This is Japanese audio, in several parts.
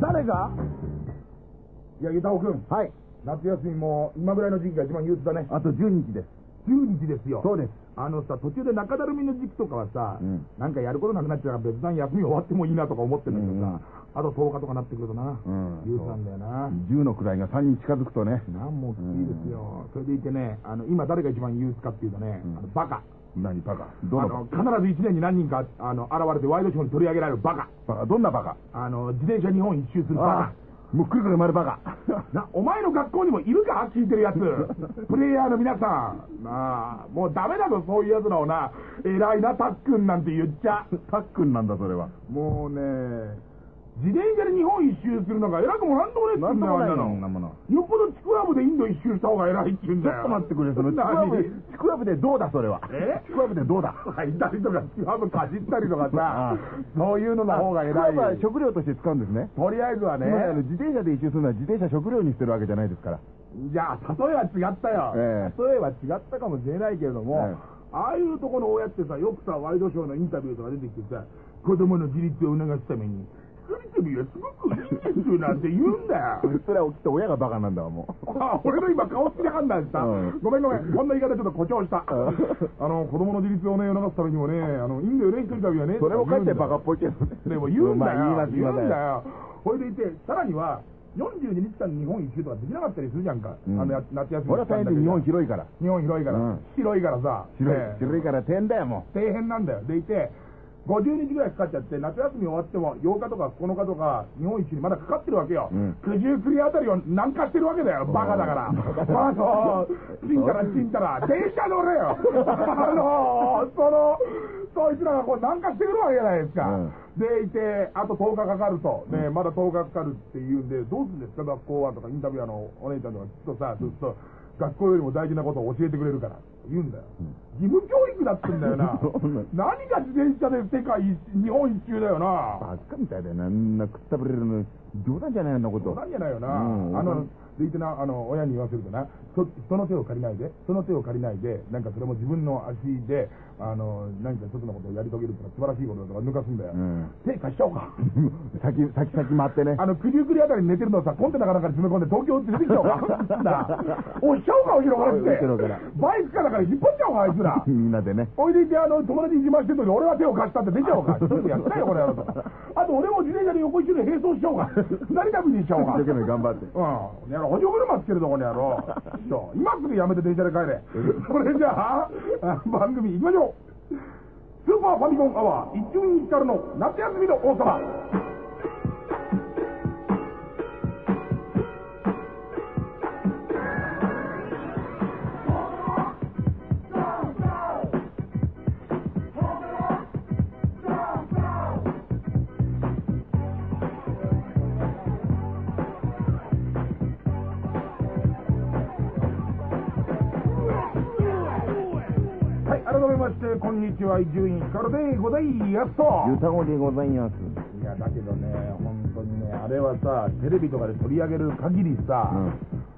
誰が？いや、ゆたおくん。はい。夏休みも今ぐらいの時期が一番憂鬱だね。あと10日です。10日ですよ。そうです。あのさ、途中で中だるみの時期とかはさ、うんなんかやることなくなっちゃうから別段休み終わってもいいなとか思ってんだけどさ、あと10日とかなってくるとな、うん憂鬱なんだよな。10の位が3に近づくとね。なんもうきついですよ。それでいてね、あの、今誰が一番憂鬱かっていうとね、うんあのバカ。何バカ？どあのの必ず1年に何人かあの現れてワイドショーに取り上げられるバカ。バカどんなバカ？あの、自転車日本一周するバああもうくるくる丸バカ。カ。な、お前の学校にもいるか？聞いてるやつ。プレイヤーの皆さん。なあ、もうダメだぞ、そういうやつらをな。偉いな、たっくんなんて言っちゃ。タックンなんだそれは。もうね、自転車で日本一周するのが偉くもなんともねえっつうんだよ、あんなの。なもの。よっぽどちくわぶでインド一周した方が偉いって言うんちょだよ。っと待ってくれ、そのちくわぶで、ちくわぶでどうだそれは？え？ちくわぶでどうだ？履いたりとか、ちくわぶかじったりとかあさ、そういうのの方が偉いちくわぶ。は食料として使うんですね。とりあえずはね、自転車で一周するのは自転車食料にしてるわけじゃないですから。じゃあ、例えは違ったよ。え例えは違ったかもしれないけれども、ええああいうとこの親ってさ、よくさ、ワイドショーのインタビューとか出てきてさ、子供の自立を促すために、一人旅はすごくいいですなんて言うんだよ。それはきっと親がバカなんだわ、もう。あ俺の今顔つきで判断した、うんごめんごめん。こんな言い方ちょっと誇張した。うんあの、子供の自立をね、促すためにもね、あの、いいんだよね、一人旅はね。それもかえってバカっぽいけどね。でも言うんだよ。まあ言うんだよ。ほいでいて、さらには、42日間日本一周とかできなかったりするじゃんか。うんあのや夏休み俺は大変で日本広いから。日本広いから、うん広いからさ、広いね、広いから点だよ、も底辺なんだよ。でいて、50日ぐらいかかっちゃって、夏休み終わっても8日とか9日とか日本一周にまだかかってるわけよ。うん九十九里あたりを南下してるわけだよ。バカだから。まあそう、ちんたらちんたら、電車乗れよ。あの、その、そいつらがこう南下してくるわけじゃないですか。うんでいて、あと10日かかると、ね、まだ10日かかるっていうんで、どうするんですか、学校はとか、インタビュアーのお姉ちゃんとか、ずっとさ、ずっと、学校よりも大事なことを教えてくれるから、言うんだよ。義務教育だってんだよな。何が自転車で世界一、日本一周だよな。バカみたいだよな。あんなくったぶれるの、冗談じゃないよ、なこと。そうなんじゃないよな。うんあの、でいてな、あの、親に言わせるとな、そ人の手を借りないで、その手を借りないで、なんかそれも自分の足で、あの、何か一つのことをやり遂げるってのは素晴らしいことだとか抜かすんだよ。うん手貸しちゃおうか。先、先、先回ってね。あの、九十九里あたりに寝てるのをさ、コンテナかなんかに詰め込んで東京連れてき ちゃおうか。おい、しちゃおうか、後ろからって。バイクかだから引っ張っちゃおうか、あいつら。みんなでね。おいでいて、あの、友達に自慢してるのに、俺は手を貸したって出ちゃおうか。一人でやってないよ、これやろと。あと、俺も自転車で横一周で並走しちゃおうか。二人旅にしちゃおうか。一生懸命頑張って。うん。やろ、補助輪つけるとこにやろう。そう今すぐやめて電車で帰れ。それじゃあ、あ番組行きましょう。スーパーファミコンアワー、伊集院光の夏休みの王様。ちは、伊集院光でございますと。ゆたごでございます。いや、だけどね、本当にね、あれはさ、テレビとかで取り上げる限りさ、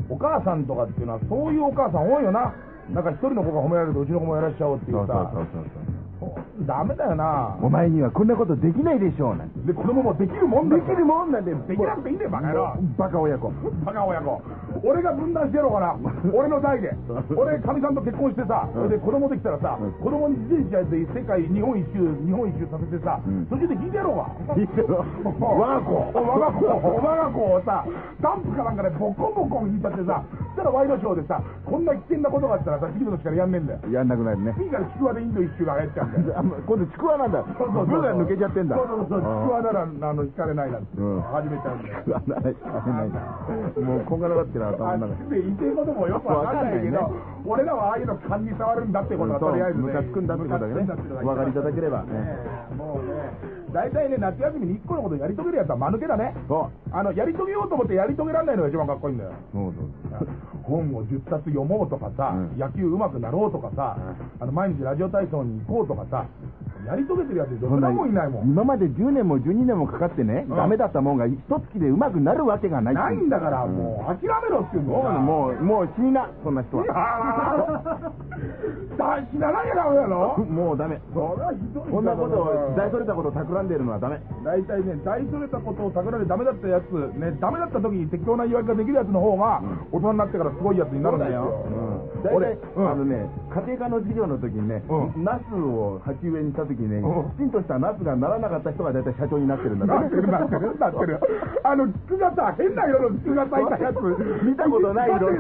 お母さんとかっていうのは、そういうお母さん多いよな。なんか一人の子が褒められると、うちの子もやらしちゃおうっていそううそうさ、そうそう。そうダメだよな。お前にはこんなことできないでしょうなんて。で、子供もできるもんだできるもんなんで。できなくていいんだよ、バカ野郎。バカ親子。バカ親子。俺が分断してやろうかな。俺の代で。俺、かみさんと結婚してさ、で子供できたらさうん、子供に自転車で世界日本一周、日本一周させてさうん、途中で聞いてやろうか。聞いてろ 我が子我が子、我が子をさ、ダンプかなんかでボコンボコン引いってさ、そしたらワイドショーでさ、こんな危険なことがあったらさ、次の時からやんねえんだよ。やんなくなるね。次からちくわでインド一周が流行っちゃうんだよ。あ今度ちくわなんだ。そうそうそう。ブーが抜けちゃってんだ。そうそうそう、ちくわなら、あの、引かれないなんて、うん。始めちゃうんだよ。ちくわなら引かれない。もうこんがらがってる頭あの中で言ってることもよくわかんないけど、俺らはああいうの勘に触るんだってことはとりあえずね、ムカつくんだってことだけね。ムカつくんだってお分かりいただければ。ねえ。もうね、大体ね、夏休みに一個のことやり遂げるやつは間抜けだね。そう。あの、やり遂げようと思ってやり遂げられないのが一番かっこいいんだよ。そうそう本を10冊読もうとかさ、うん野球上手くなろうとかさ、あの毎日ラジオ体操に行こうとかさ、やり遂げてるやつどんなもんいないもん。今まで10年も12年もかかってね、うんダメだったもんが一月でうまくなるわけがないないんだから、もう諦めろって言うんだよな。もう、もう死にな、そんな人は。あー だ死ななきゃダメだろもうダメ。それはひどいこんなことを、大それだたことを企んでいるのはダメ。大体ね、大それたことを企んでダメだったやつ、ね、ダメだった時に適当な言い訳ができるやつの方が、大人になってからすごいやつになるんだよ。うん、大俺体、うんあのね、家庭科の授業の時にね、うナスを鉢植えにした時にね、うんきちんとしたナスがならなかった人が大体社長になってるんだなってるなってるなってる。あの、菊がさ、変な色の菊が咲いたやつ。見たことない色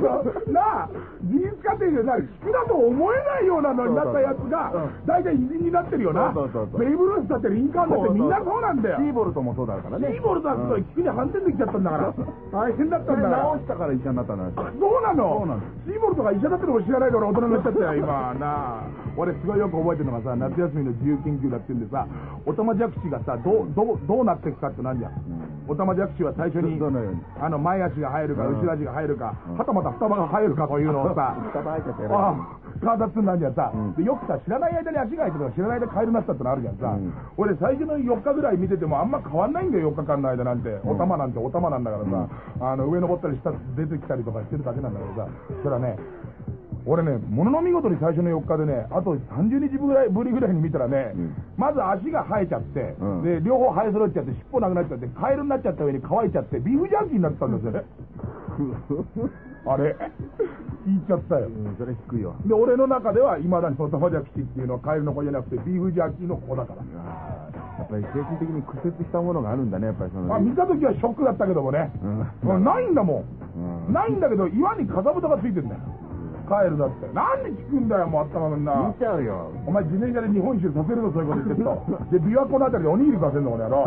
なあ、事実家庭でな、菊だと思えないようなのになったやつがうん、大体偉人になってるよな。ベイブルースだってリンカーンだってみんなそうなんだよ。シーボルトもそうだからね。シーボルトだって菊に反転できちゃったんだから。大変だったんだから直。したから医者になったのよ。あそうなの？そうなのシーボルトが医者だってのも知らないから大人になっちゃったよ、今なあ。俺すごいよく覚えてるのがさ、夏休みの自由研究だって言うんでさ、オタマジャクシがさ、どう、どう、どうなっていくかってなんじゃん。オタマジャクシは最初に、あの、前足が生えるか、うん後ろ足が生えるか、うんはたまた双葉が生えるかというのをさ、双葉生えちゃってやるああ、体つんなんじゃんさ、うん。で、よくさ、知らない間に足が生えてるとか、知らない間にカエルになったってのあるじゃんさ、うん。俺最初の4日ぐらい見ててもあんま変わんないんだよ、4日間の間なんて。お玉なんてお玉なんだからさ、あの、上登ったり下出てきたりとかしてるだけなんだけどさ、そしたらね、俺ね、ものの見事に最初の4日でね、あと30日ぐらいぶりぐらいに見たらね、うんまず足が生えちゃって、うんで、両方生え揃っちゃって、尻尾なくなっちゃって、カエルになっちゃった上に乾いちゃって、ビーフジャーキーになってたんですよね。あれ、聞いちゃったよ。うん、それ低いわ。で、俺の中では、いまだにその玉ジャキシっていうのはカエルの子じゃなくて、ビーフジャーキーの子だから。やっぱり精神的に屈折したものがあるんだね、やっぱりその。まあ、見た時はショックだったけどもね。うんうんないんだもん。うんないんだけど、岩にかさぶたがついてんだよ。カエルだって。なんで聞くんだよ、もう頭がみんな見。ちゃうよ。お前自転車で日本一周させるのそういうこと言ってると。で、琵琶湖のあたりでおにぎり食わせるのこの野郎。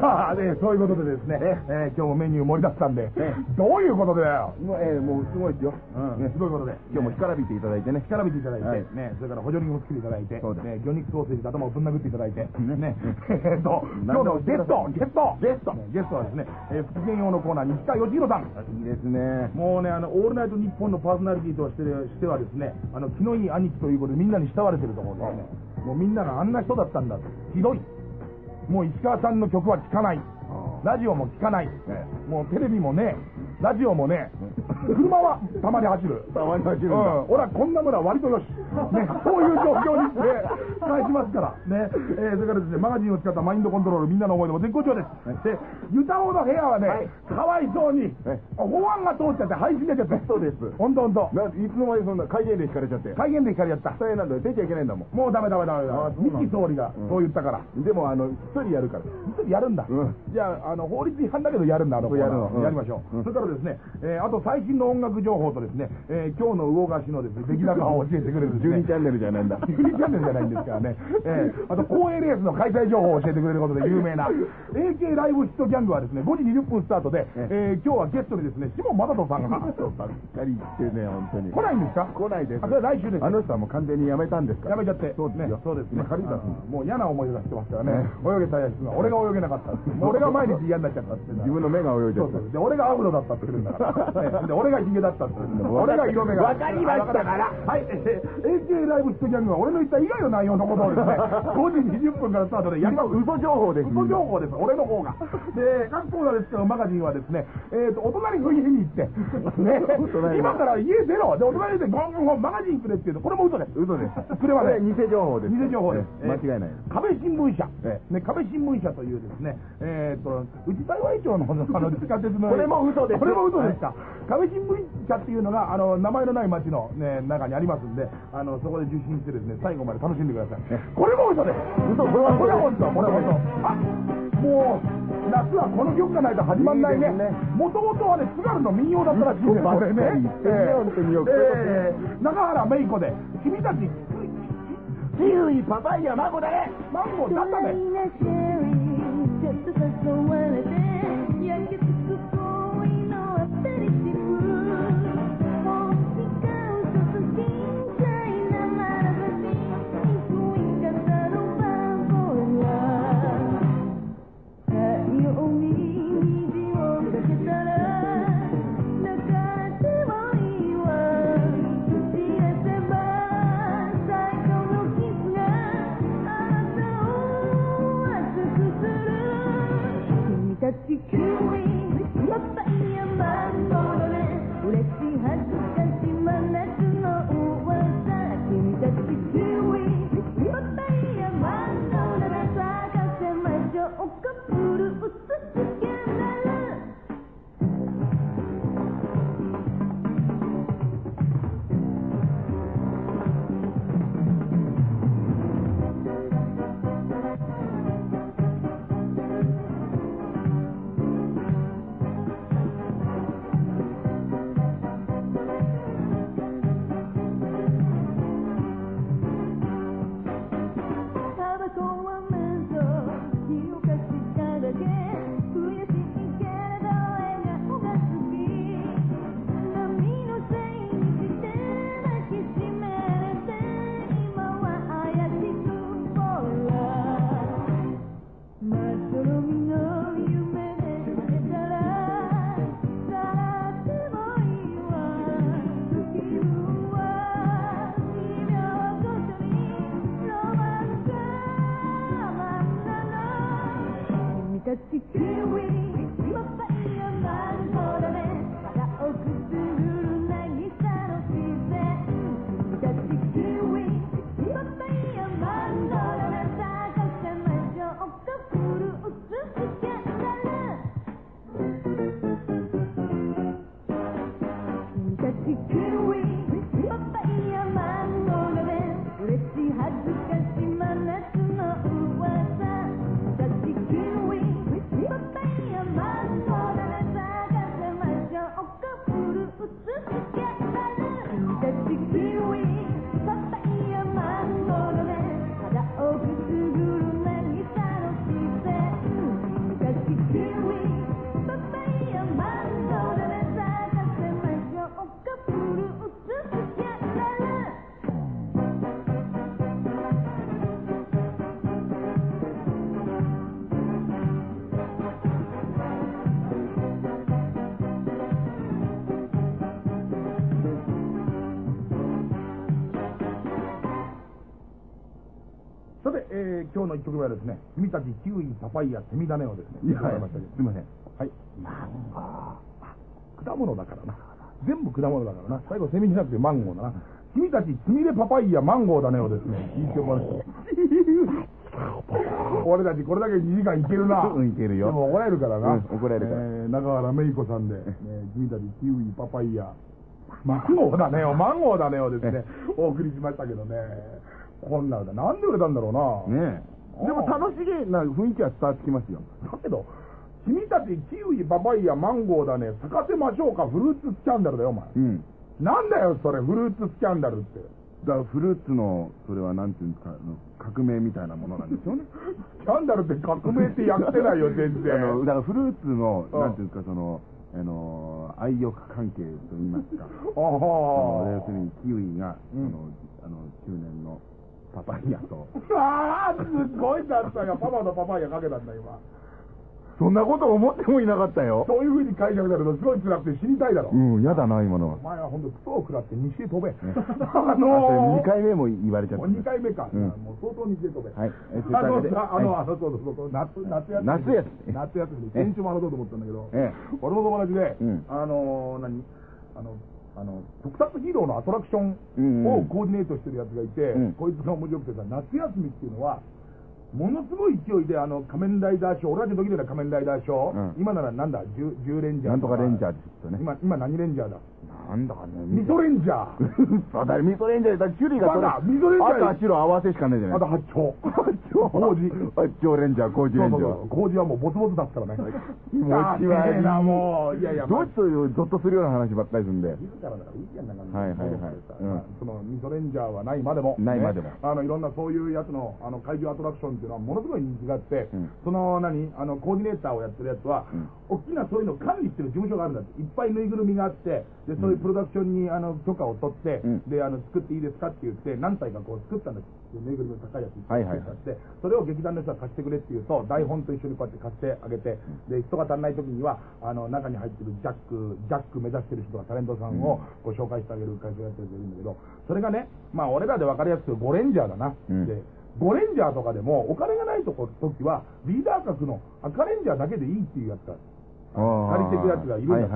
さあ、で、そういうことでですね、えー今日もメニュー盛りだくさんでえ、どういうことだよ。もう、えーもうすごいですよ。うんねすごいことで？今日も干からびていただいてね。干からびていただいて、はいね、それから補助輪も作っていただいて、そうですね、魚肉ソーセージで頭をぶん殴っていただいて、ねね、えっと、今日のゲスト、ゲスト、ゲストねゲストはですね、えー、不機嫌用のコーナー、西川義弘さん。いいですね。もうね、あの、オールナイトニッポンのパーソナリティとしてしてはですね、あの、気のいい兄貴ということでみんなに慕われてるところですね、もうみんながあんな人だったんだと。ひどい。もう石川さんの曲は聴かない。ラジオも聴かない。えもうテレビもね、ラジオもね、車はたまに走る。たまに走るうん。俺はこんな村割とよし。ね、そういう状況にして返しますから。ね。えーそれからですね、マガジンを使ったマインドコントロール、みんなの思い出も絶好調です。で、ユタオの部屋はね、はいかわいそうにえ、法案が通っちゃって廃止出ちゃって。そうですほんとほんと。ないつの間にそんな戒厳令引かれちゃって。戒厳令引かれちゃった。大変なんだよ。出ちゃいけないんだもん。もうダメダメダメだ二期総理がうんそう言ったから。でも、あの、一人やるから。一人やるんだ。うんじゃあ、あの、法律違反だけどやるんだ、あのやるのうんやりましょう。うんそれからですね、えーあと最新の音楽情報とですね、えー今日の魚河岸のですね、出来高を教えてくれるですね12チャンネルじゃないんだ。12チャンネルじゃないんですからね。えーあと、公営レースの開催情報を教えてくれることで有名な、AK ライブヒットギャングはですね、5時20分スタートで、えー今日はゲストにですね、シモン・マサトさんが、ばっかり言ってね、本当に。来ないんですか？来ないですあ、それは来週です。あの人はもう完全にやめたんですから。やめちゃって。そうですよ。そうですね。もう嫌な思い出がしてますからねね。泳げたやつが、俺が泳げなかった。俺が毎日嫌になっちゃったって自分の目が泳いでるそうそう。で、俺がアフロだったって言うんだから。ねで、俺がヒゲだったって。俺が色目が。わかりましたからはい。えー AK ライブヒットギャングは俺の言った以外の内容のことをですね、5時20分からスタートでやります。嘘情報です。嘘情報です、俺の方が。で、各コーナーですけど、マガジンはですね、えっ、と、お隣の家に行って、ね今から家出ろ。で、お隣でゴンゴンゴンマガジンくれって言うと、これも嘘です。嘘です。くれません。偽情報です。偽情報です。ええ間違いない。壁新聞社、えね、壁新聞社というですね、えーっと、内幸町のあの地下鉄の。これも嘘ですこれも嘘ですか。壁新聞社っていうのが、あの、名前のない町のね、中にありますんで、あの、そこで受信してですね、最後まで楽しんでくださいえ。これも嘘です。嘘これは嘘これは本当、これは本当。あ、もう、夏はこの曲がないと始まんないね。もともとはね、津軽の民謡だったらしいんです、これね。えー中原芽衣子で、君たち、キウイ、パパイヤ、マンゴーだね。マンゴーだったね。You can. dirty kiwi. 今日の一曲目はですね、君たちキウイ、パパイヤ、セミダネをですね、いや、ましたけどすいません。はい。果物だからな。全部果物だからな。最後セミじゃなくてマンゴーだな。君たち、つみれパパイヤ、マンゴーだねをですね、聞いてもらって。俺たちこれだけ2時間いけるな。うんいけるよでも怒られるからな。うん怒られるからえー中原芽衣子さんで、ね君たち、キウイ、パパイヤ、マンゴーだねよ、マンゴーだねよですね、お送りしましたけどね。こんな歌、なんで売れたんだろうな。ねえ。でも楽しげな雰囲気は伝わってきますよ。だけど、君たちキウイ、パパイヤ、マンゴーだね、咲かせましょうか、フルーツスキャンダルだよ、お前。うん。なんだよ、それ、フルーツスキャンダルって。だからフルーツの、それはなんていうんですか、革命みたいなものなんですよね。スキャンダルって革命ってやってないよ、全あ然。の、だからフルーツの、うんなんていうんですか、その、あの、愛欲関係と言いますか。ああの要はするにキウイが、うんその、あの、中年のパパイヤと、ああ、すごいだったよ。パパとパパイヤかけたんだ、今。そんなこと思ってもいなかったよ。そういうふうに解釈されると、すごい辛くて死にたいだろ。うん、やだな、今のはお。前は本当、クソを食らって西へ飛べ。ああのー、2回目も言われちゃった。2回目か。うんもう相当西へ飛べ。はいえあのあの、あの、そうそうそう、夏、夏休み。夏休み夏休みで、え先週も話そうと思ったんだけど、え俺の友達で、うんあのー、何？あの、あの、特撮ヒーローのアトラクションをコーディネートしてるやつがいて、うんこいつが面白くてさ、夏休みっていうのは、ものすごい勢いで、あの、仮面ライダーショー、俺たちの時で仮面ライダーショー、うん今ならなんだ、10, 10レンジャーなんとかレンジャーーですよね。今、今何レンジャーだ？なんだかね。ミソレンジャー。そうだ、ミソレンジャーだ、種類が。バカミソレンジャー赤、白、合わせしかねえじゃないあと八丁。丁工事。八丁レンジャー、工事レンジャー。工事はもうボツボツ出すからね。気持ち悪いな、もう。いやいや、どうしてゾッとするような話ばっかりするんで。自らだからいいじゃん、なんか。はいはいはいその、ミソレンジャーはないまでも。ないまでもねあの、いろんなそういうやつの、あの、怪獣アトラクションっていうのはものすごい人気があってうん、その、何、あの、コーディネーターをやってるやつはうん、大きなそういうのを管理してる事務所があるんだって。いっぱいぬいぐるみがあって、で、そういうプロダクションに、あの、許可を取ってうん、で、あの、作っていいですかって言って、何体かこう作ったんだって。ぬいぐるみの高いやつ。はいはいはいで、それを劇団の人は貸してくれって言うと、台本と一緒にこうやって貸してあげて、で、人が足んない時には、あの、中に入ってるジャック、ジャック目指してる人がタレントさんをご紹介してあげる会社をやってる人がいるんだけど、それがね、まあ、俺らで分かりやすくゴレンジャーだな。うん。で、ゴレンジャーとかでも、お金がないとこ時は、リーダー格の赤レンジャーだけでいいっていうやつがあー。借りてくやつがいるんだ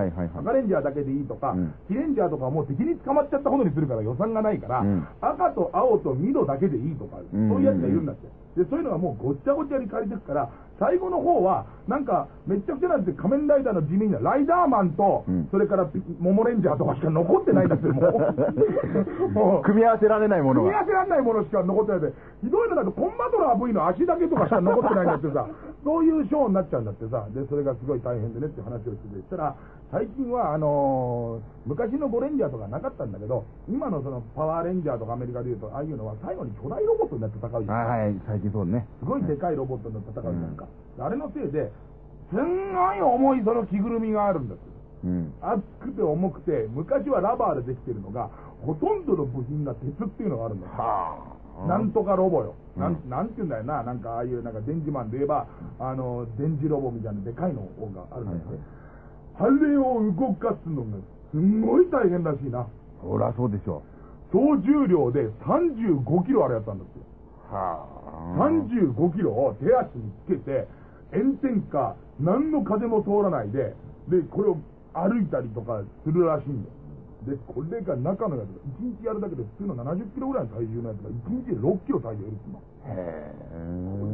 赤レンジャーだけでいいとか、うん。黄レンジャーとかはもう敵に捕まっちゃったことにするから予算がないから、うん。赤と青と緑だけでいいとか、うん。そういうやつがいるんだって。で、そういうのがもうごっちゃごちゃに借りてくから、最後の方は、なんか、めっちゃくちゃなんて仮面ライダーの地味な、ライダーマンと、うんそれからピモモレンジャーとかしか残ってないんだって、もう。もう組み合わせられないものが。組み合わせられないものしか残ってないで、ひどいのだとコンバトラー V の足だけとかしか残ってないんだってさ、そういうショーになっちゃうんだってさ、で、それがすごい大変でねって話をしてて、したら、最近は、あのー昔のゴレンジャーとかなかったんだけど、今のそのパワーレンジャーとかアメリカでいうと、ああいうのは最後に巨大ロボットになって戦うじゃん。はいはい、最近そうね。すごいでかいロボットになって戦うじゃんか。あれのせいで、すんごい重いその着ぐるみがあるんだって。うん。厚くて重くて、昔はラバーでできてるのが、ほとんどの部品が鉄っていうのがあるんだよ。はあ。なんとかロボよ。うんなん、なんて言うんだよな。なんかああいう、なんか電磁マンで言えば、あの、電磁ロボみたいなでかいのがあるんだよね。あれを動かすのが、すんごい大変らしいな。そりゃそうでしょ総重量で35キロあるやつなんだって。う。はあ。35キロを手足につけて、炎天下、何の風も通らないで、で、これを歩いたりとかするらしいんだよ。で、これが中のやつが、1日やるだけで普通の70キロぐらいの体重のやつが、1日で6キロ体重減るって。へ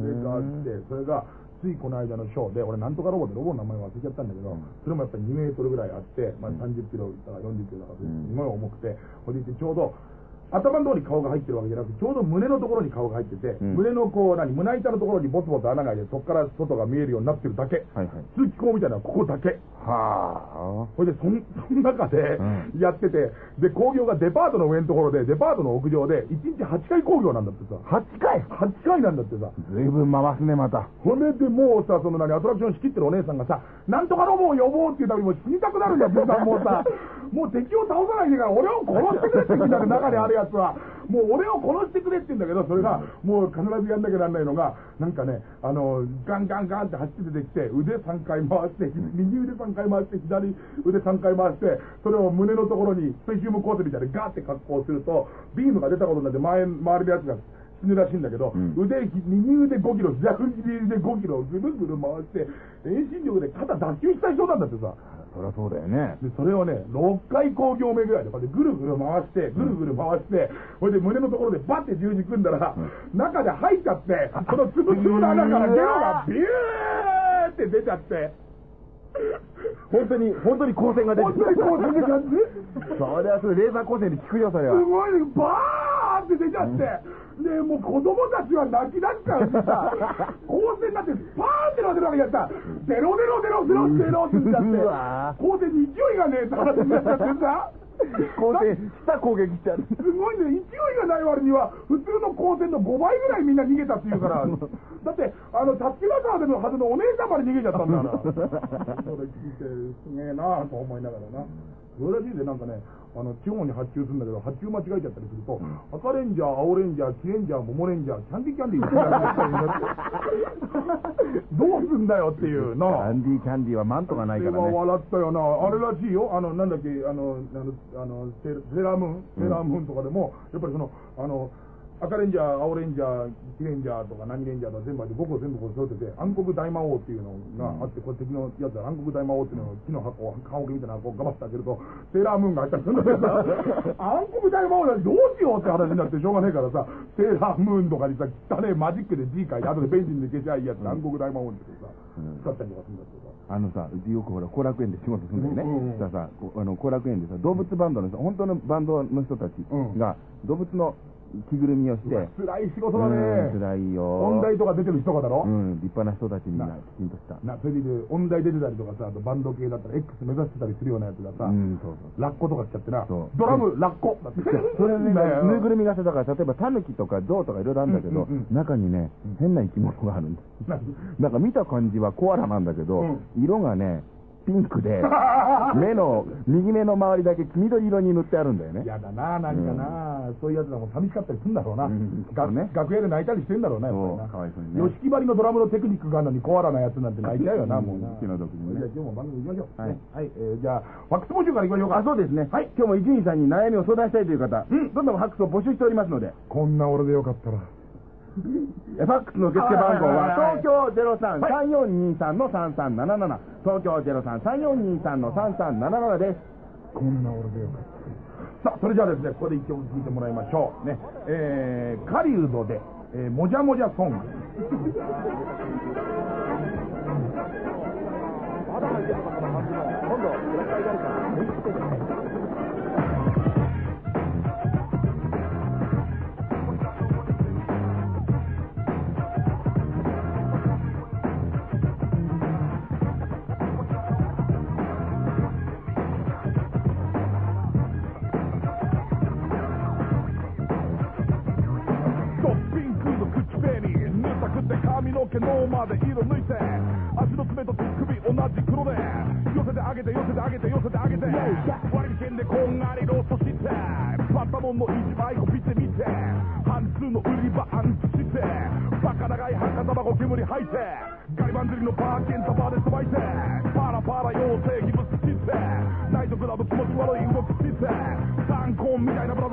それがあって、それが、ついこの間のショーで、俺なんとかロボでロボの名前忘れちゃったんだけど、うんそれもやっぱり2メートルぐらいあって、まあ30キロだから40キロだから、うんすごい重くて、ほいでちょうど、頭のところに顔が入ってるわけじゃなくて、ちょうど胸のところに顔が入ってて、うん胸のこう、何、胸板のところにボツボツ穴が開いて、そこから外が見えるようになってるだけ。はいはい。通気口みたいなのはここだけ。はほいで、そん、その中でうやってて、で、工業がデパートの上のところで、デパートの屋上で、1日8回工業なんだってさ。あ。8回？8回なんだってさ。ずいぶん回すね、また。それでもうさ、その何、アトラクション仕切ってるお姉さんがさ、なんとかロボを呼ぼうっていうためにもう死にたくなるんだってさ、もうさ、もう敵を倒さないでから俺を殺してくれって言うんだけど、中にあるやつは、もう俺を殺してくれって言うんだけど、それがもう必ずやんなきゃなんないのが、なんかね、あの、ガンガンガンって走って出てきて、腕3回回して、右腕3回回して、左腕3回回して、それを胸のところにスペシウムコートみたいでガーって格好すると、ビームが出たことになって前、周りのやつが、死ぬらしいんだけど、うん腕、右腕5キロ、左腕5キロ、ぐるぐる回して、遠心力で肩脱臼した人なんだってさ。そりゃそうだよね。で、それをね、6回工業目ぐらいで、こうやってぐるぐる回して、ぐるぐる回して、それで胸のところでバッて十字組んだら、中で入っちゃって、このつぶつぶの穴からゲロがビューって出ちゃって、本当に、本当に光線が出て本当にこう出てきちゃって、それはそれ、レーザー光線で効くよ、それすは。ごいね、バーって出ちゃって、で、もう子供たちは泣き出しちゃうしさ、光線になって、パーンってなってるわけじゃった。ゼロゼロゼロゼロゼロって言っちゃってうわ、光線に勢いがねえって話になっちゃってさ。光線、下攻撃しちゃう。すごいね、勢いがない割には、普通の光線の5倍ぐらいみんな逃げたっていうから、だって、あの、タッチラサーでのはずのお姉さんまで逃げちゃったんだから。それ聞いて、すげえなぁと思いながらな。それらしいで、なんかね、あの、地方に発注するんだけど、発注間違えちゃったりすると、赤レンジャー、青レンジャー、黄レンジャー、桃レンジャー、キャンディーキャンディーって どうすんだよっていうキなャンディーキャンディーはマントがないから今ね。笑ったよな、あれらしいよ、あの、なんだっけ、あの、あの、あのセラームーン、セーラームーンとかでも、やっぱりその、あの、赤レンジャー、青レンジャー、黄レンジャーとか何レンジャーとか全部あって5個全部こう揃ってて、暗黒大魔王っていうのがあって、これ敵のやつだ、暗黒大魔王っていうのを木の箱、棺桶みたいな箱をガバッと開けると、セーラームーンが入ったりするんだけどさ、暗黒大魔王だしどうしようって話になってしょうがねえからさ、セーラームーンとかにさ、汚ねえマジックで字書いて、後でペンシルで消しゃいいやつ、暗黒大魔王ってさ、使ったりとかするんだけどさ。あのさ、うちよくほら、後楽園で仕事するんだよね。さ、こあの後楽園でさ、動物バンドのさ、本当のバンドの人たちうんが、動物の着ぐるみをして、辛い仕事だうんね。辛いよ。音大とか出てる人がだろ、うん、立派な人たちみんななきちんとした。なそれで音大出てたりとかさ、あとバンド系だったら X 目指してたりするようなやつがさ、うん、そうそう。ラッコとかしちゃってなそ、うドラム、ラッコ。だってそれね、ぬいぐるみがさ、だから例えばタヌキとかゾウとかいろいろあるんだけど、中にね、変な生き物があるんだ。ななんか見た感じはコアラなんだけど、うん色がね、ピンクで、目の、右目の周りだけ黄緑色に塗ってあるんだよね。やだな、なんかな、そういうやつらも寂しかったりするんだろうな。うんがね楽屋で泣いたりしてんだろうな、やっぱりな。吉木張りのドラムのテクニックがあるのにコアラなやつなんて泣いちゃうよな、うんもうな。気の毒にねじゃあ今日も番組行きましょう。はいねはい。えーじゃあ、ファックス募集から行きましょうか。あ、そうですね。はい。今日も伊集院さんに悩みを相談したいという方、うんどんどんファックスを募集しておりますので、こんな俺でよかったら。えファックスの受付番号は東京03-3423の3377、東京03-3423の3377です。こんな俺でよかった。さあ、それじゃあですね、ここで一曲聴いてもらいましょう。ね。えー、狩人で、えー、もじゃもじゃソング。ド まで色抜いて足の爪と手首同じ黒で寄せてあげて寄せてあげて寄せてあげて割り券でこんがりロストしてパタモンの一枚こびてみて半数の売り場アンチしてバカ長い墓タバコ煙吐いてガリバン釣りのバーケンタバーでさばいてパラパラ妖精ギブスしてナイトクラブ気持ち悪い動きして参考みたいなブラ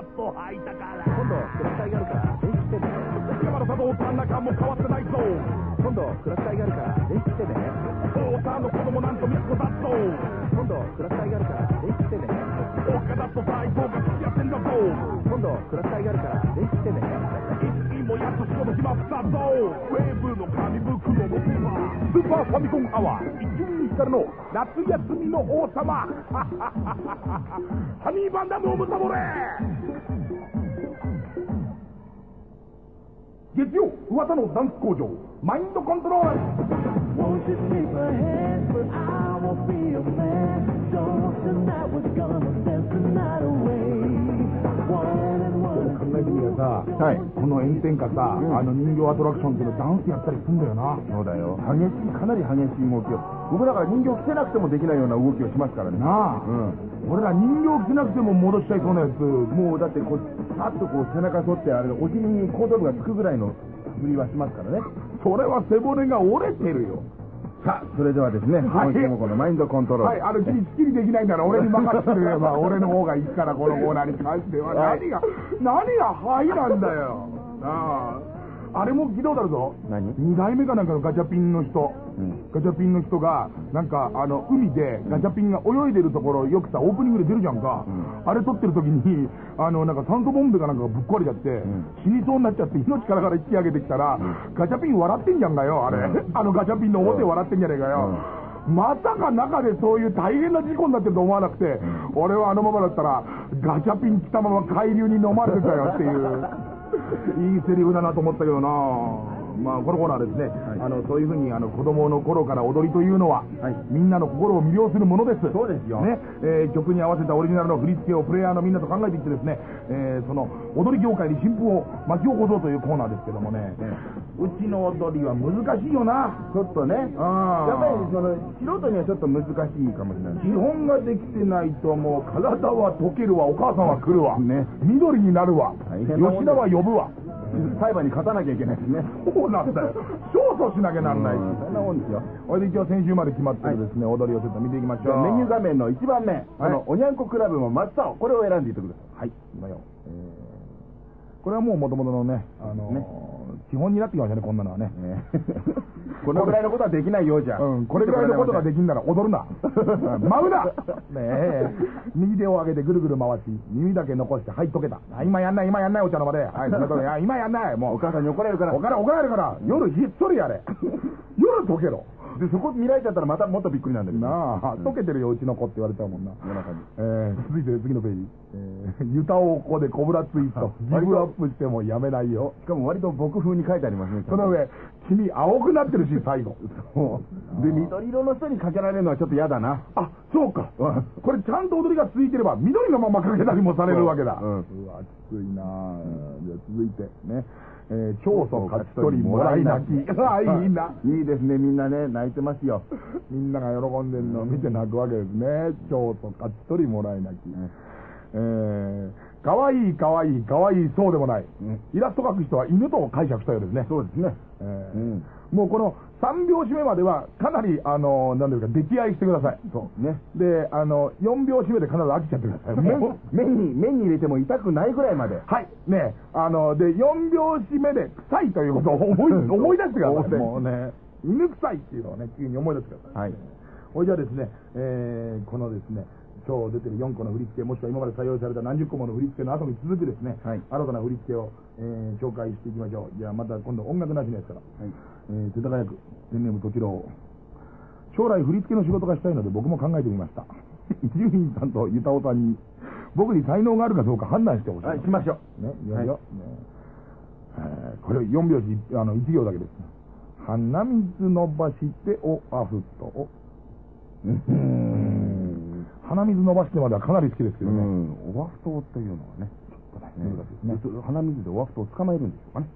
ゲロとシャツを履いたから今度、クラス会があるから、ぜひ来てね。山田佐藤さん中も変わってないぞ今度、クラス会があるから、ぜひ来てね。父さんの子供なんと息子だと今度、クラス会があるから、ぜひ来てね。岡田と斎藤が付き合ってんだぞ今度、クラス会があるから、ぜひ来てね。もやっと仕事決まったぞウェーブの紙袋のスーパースーパーファミコンアワー伊集院光の夏休みの王様 ハニーバンダムをむさぼれ月曜、噂のダンス工場、マインドコントローラー。Won't you sleep ahead, but I won't be a man. So tonight we're gonna dance the night away? さ、はいこの炎天下さ、あの人形アトラクションっていうのダンスやったりするんだよな。そうだよ。激しい、かなり激しい動きを。僕だから人形着せなくてもできないような動きをしますからね。なあ、うん。俺ら人形着せなくても戻しちゃいそうなやつ、もうだってこう、パッとこう背中反って、あれ、お尻に後頭部がつくぐらいの振りはしますからね。それは背骨が折れてるよ。さあ、それではですね、はい今週もこのマインドコントロール。はい、あの、君、好きにできないなら俺に任せてくれれば、俺の方がいいから、このコーナーに関しては。はい何が、何がはいなんだよ。ああ。あれも聞いたことあるぞ。何？二代目かなんかのガチャピンの人。うんガチャピンの人が、なんか、あの、海でガチャピンが泳いでるところ、よくさ、オープニングで出るじゃんか。あれ撮ってる時に、あの、なんか酸素ボンベかなんかがぶっ壊れちゃって、ん死にそうになっちゃって、命からがら引き上げてきたら、ガチャピン笑ってんじゃんかよ、あれ。あのガチャピンの表笑ってんじゃねえかよ。まさか中でそういう大変な事故になってると思わなくて、俺はあのままだったら、ガチャピン来たまま海流に飲まれてたよっていう、いいセリフだなと思ったけどな。まあ、このコーナーですね、あの、そういうふうに、あの、子供の頃から踊りというのは、はい。みんなの心を魅了するものです。そうですよ。ね、えー曲に合わせたオリジナルの振り付けをプレイヤーのみんなと考えてきてですね、えーその、踊り業界に新風を巻き起こそうというコーナーですけどもね、うちの踊りは難しいよな。ちょっとね、あやっぱりその素人にはちょっと難しいかもしれない。基本ができてないともう体は溶けるわ。お母さんは来るわ、ね。緑になるわ。吉田は呼ぶわ裁判に勝たなきゃいけないですね。そうなんだよ。勝訴しなきゃなんない。そんなもんですよ。これで今日先週まで決まってるですね、踊りをちょっと見ていきましょう。メニュー画面の一番目、このおにゃんこクラブも真っ青、これを選んでいってください。はい。今よ、えーこれはもう元々のねあのーね基本になってきましたねこんなのはねね このぐらいのことはできないようじゃ。うん、これぐらいのことができんなら踊るな。う ん舞うなねえ。右手を上げてぐるぐる回し、耳だけ残して、はい、溶けた。あ今やんない、今やんない、お茶の間で。はい、そ今やんない、もう。お母さんに怒られるから。お金怒られるから、夜ひっそりやれ。夜溶けろ。で、そこ見られちゃったらまたもっとびっくりなんだけど。なあ、溶けてるよ、うちの子って言われたもんな。夜中に。えー、続いて次のページ。えー、ユタをここでコブラツイート。ギブアップしてもやめないよ。しかも割と僕風に書いてありますね。その上、君青くなってるし、最後。そう。で、緑色の人にかけられるのはちょっと嫌だな。あ、そうか。う んこれちゃんと踊りが続いてれば、緑のままかけたりもされるわけだ。うんわ、きついなあじゃあ続いて、ね。えー、長祖勝ち取りもらい泣き。ああ、いいな。いいですね、みんなね、泣いてますよ。みんなが喜んでるのを見て泣くわけですね。長祖勝ち取りもらい泣き。えー、かわいいかわいいかわいいそうでもない。うんイラスト描く人は犬と解釈したようですね。そうですね。えーうんもうこの3拍子目まではかなり、あの、なんていうか、溺愛してください。そう。ね。で、あの、4拍子目で必ず飽きちゃってください。目に、目に入れても痛くないぐらいまで。はい。ねあの、で、4拍子目で臭いということを思い、思い出してください。もうね、犬臭いっていうのをね、急に思い出してください。はい。ほいじゃあですね、えー、このですね、今日出てる4個の振り付け、もしくは今まで採用された何十個もの振り付けの後に続くですね、はい新たな振り付けを、えー紹介していきましょう。じゃあまた今度音楽なしのやつから。はい。えー、世田谷区、ペンネーム時郎。将来振り付けの仕事がしたいので僕も考えてみました。伊集院さんとゆたおさんに、僕に才能があるかどうか判断してほしい。はい、しましょう。ね、いきますよ。ねえーこれ4拍子、あの、1行だけです。鼻水伸ばして、お、あふと、お。うん。鼻水伸ばしてまではかなり好きですけどね。うん。オワフトっていうのはね、ちょっとね、難しいですねね鼻水でオワフトを捕まえるんでしょうかね。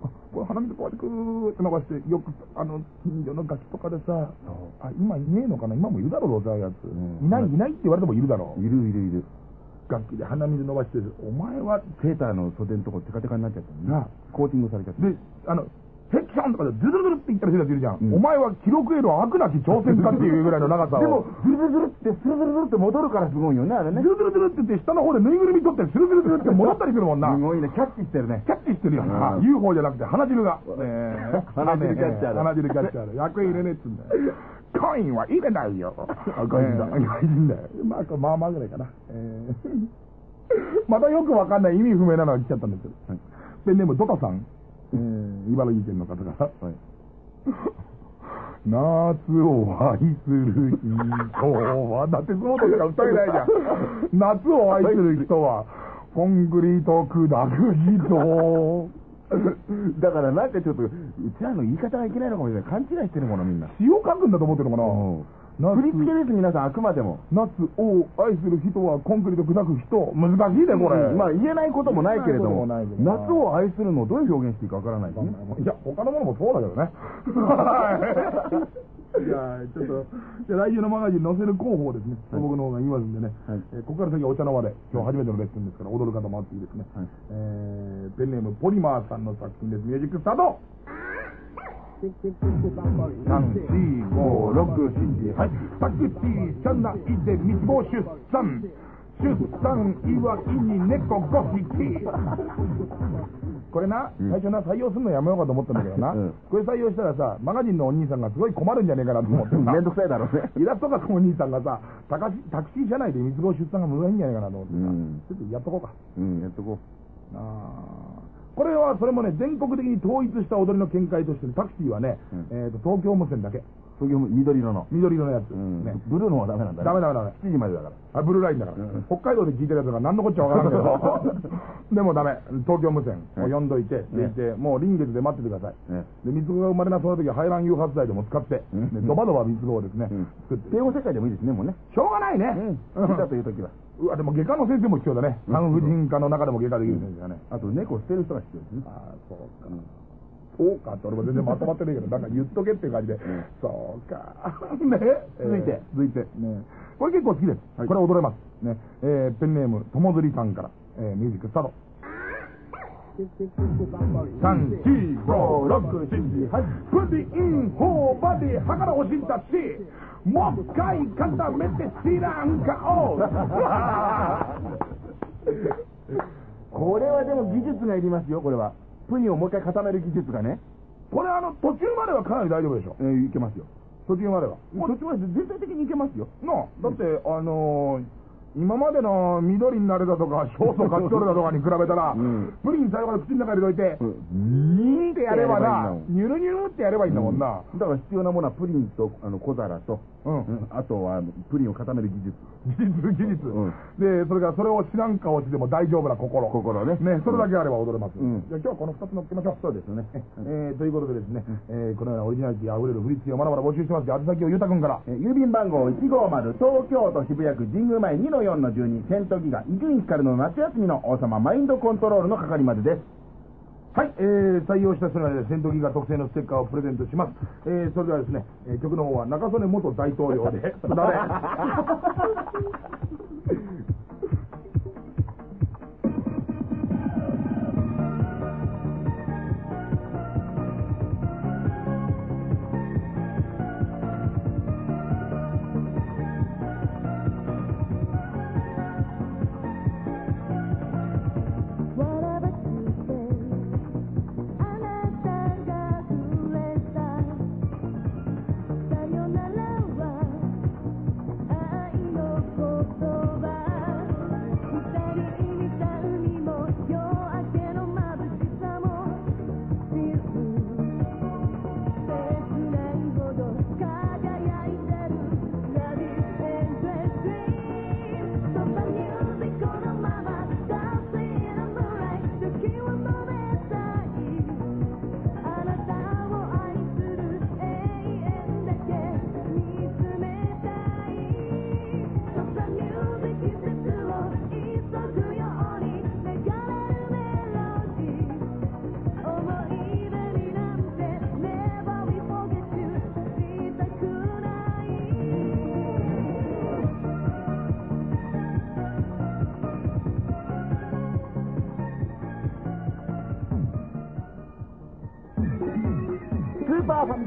あこれ鼻水こうやってクーって伸ばして、よく、あの、近所のガキとかでさ、あ、今いねえのかな？今もいるだろう、どうせああいうやつ。うんいない、いないって言われてもいるだろう。いるいるいる。楽器で鼻水伸ばしてる。お前は、セーターの袖のとこテカテカになっちゃってるねコーティングされちゃって。で、あの、セクションとかでズルズルって言ったりするやついるじゃん。うんお前は記録への悪なき挑戦かっていうぐらいの長さを。でも、ズルズルって、スルズルズルって戻るからすごいよね、あれね。ズルズルズルって言って下の方でぬいぐるみ取ってスルズルズルって戻ったりするもんな。すごいね、キャッチしてるね。キャッチしてるよな。うん UFO じゃなくて鼻汁が。ね鼻汁キャッチャーだ鼻汁キャッチャーだ。役入れねえっつうんだよ。コインは入れないよ。外人だね外人だよ。まあ、まあまあぐらいかな。えー またよくわかんない意味不明なのが来ちゃったんですけど。はいペンネームドタさん。えー茨城県の方から。はい。夏を愛する人は、だってそうとしか歌えないじゃん。夏を愛する人は、コンクリート砕く人。だからなんかちょっと、うちらの言い方がいけないのかもしれない。勘違いしてるもの、みんな。詩を書くんだと思ってるのかな。夏振り付けです、皆さん、あくまでも。夏を愛する人はコンクリート砕く人。難しいね、これ。まあ、言えないこともないけれども、夏を愛するのをどういう表現していいかわからないですね。いや、他のものもそうだけどね。はい。じゃあ、ちょっと、じゃあ来週のマガジン載せる候補をですね、はい僕の方が言いますんでね、はいえーここから先はお茶の間で、今日初めてのレッスンですから、踊る方もあっていいですね。はいえーペンネーム、ポリマーさんの作品です。ミュージックスタートはい。タクシー車内で三つ子出産。出産祝いに猫5匹。これな、最初な、採用するのやめようかと思ったんだけどな、うんこれ採用したらさ、マガジンのお兄さんがすごい困るんじゃねえかなと思ってさ、めんどくさいだろうね。イラスト描くお兄さんがさ、タカシタクシー車内で三つ子出産が難しいんじゃないかなと思ってさ、うんちょっとやっとこうか。うん、やっとこあーこれは、それもね、全国的に統一した踊りの見解として、タクシーはね、うんえーと東京無線だけ、う。東京緑色の。緑色のやつ、うんね、ブルーの方はダメなんだね。ダメダメダメ。7時までだから。あブルーラインだから、うん北海道で聞いてるやつが何のこっちゃわからんけど、でもダメ、東京無線を呼んどいて、でいて、もう臨月で待っててください。ねで、三つ子が生まれなそうな時は、排卵誘発剤でも使って、ドバドバ三つ子をですね、うん作って。帝王世界でもいいですね、もうね。しょうがないね。うん。いざという時は。うわ、でも外科の先生も必要だね。うん産婦人科の中でも外科できる先生がね。あと、猫を捨てる人が必要ですね。ああ、そうか。そうかって俺も全然まとまってないけど、なんか言っとけっていう感じで、そうか。ね。続いてえー続いて。ね。これ結構好きです。これ踊れます。ね。えーペンネーム、ともずりさんから、えーミュージックスタート。三、四、五、六、七、八。プディン、頬張り、歯から押し出し、もう一回固めて知らん顔。これはでも技術がいりますよ、これは。プリンをもう一回固める技術がね。これあの、途中まではかなり大丈夫でしょ。えーいけますよ。途中までは。途中まで全体的にいけますよ。なあ、だって、あのー今までの緑になれだとか、少々カットルだとかに比べたら、うんプリン最後まで口の中に入れといて、うんニーってやればな、うんニュルニュルってやればいいんだもんな。だから必要なものはプリンとあの小皿と、うん。うんあとはプリンを固める技術。技術、技術。うんで、それからそれを知らん顔しても大丈夫な心。心ねね、それだけあれば踊れます。うんじゃあ今日はこの二つ乗っけましょう。そうですね。えーということでですね、えーこのようなオリジナリティあふれる振り付けをまだまだ募集してますが、宛先をゆうたくんから。えー郵便番号150東京都渋谷区神宮前2の4の12セントギガ伊集院光の夏休みの王様マインドコントロールの係までですはい、えー、採用した人には戦闘機が特製のステッカーをプレゼントします。えー、それではですね、えー曲の方は中曽根元大統領で、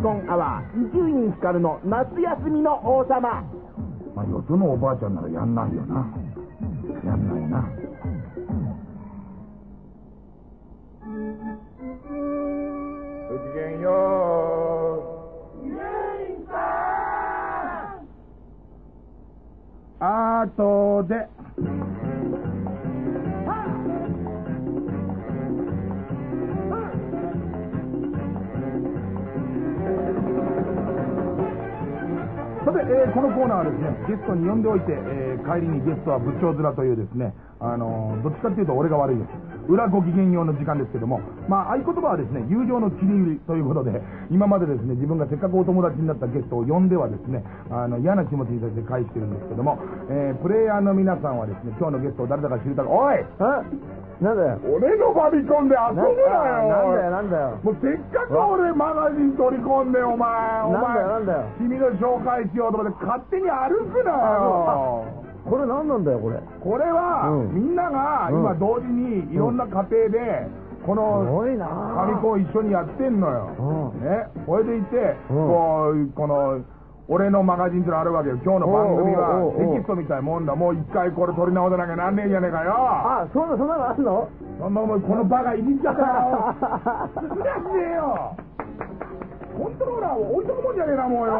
ーパーファミコンアワー伊集院光の夏休みの王様まあ、よそのおばあちゃんならやんないよな。えーこのコーナーはですね、ゲストに呼んでおいて、えー帰りにゲストは部長面というですね、あのーどっちかっていうと俺が悪いです。裏ご機嫌用の時間ですけども、まあ、合言葉はですね、友情の切り売りということで、今までですね、自分がせっかくお友達になったゲストを呼んではですね、あの、嫌な気持ちにさせて返してるんですけども、えープレイヤーの皆さんはですね、今日のゲストを誰だか知りたく、おいなんだよ。俺のファミコンで遊ぶなよ。なんだよなんだよ。もうせっかく俺マガジン取り込んでお前お前なんだよなんだよ。君の紹介しようと思って勝手に歩くなよ。これ何なんだよこれ？これは、うん。みんながうん。今同時にいろんな家庭で、このすごいな。紙コン一緒にやってんのよ。うん。ね。これでいて、うん。こう、この、俺のマガジンってのあるわけよ。今日の番組はテキストみたいなもんだ。もう一回これ撮り直さなきゃなんねえんじゃねえかよ。あ、そんな、そんなのあんの？そんなもんこのバカいじっちゃったよ。すらしねえよ。コントローラーを置いとくもんじゃねえな、もうよ。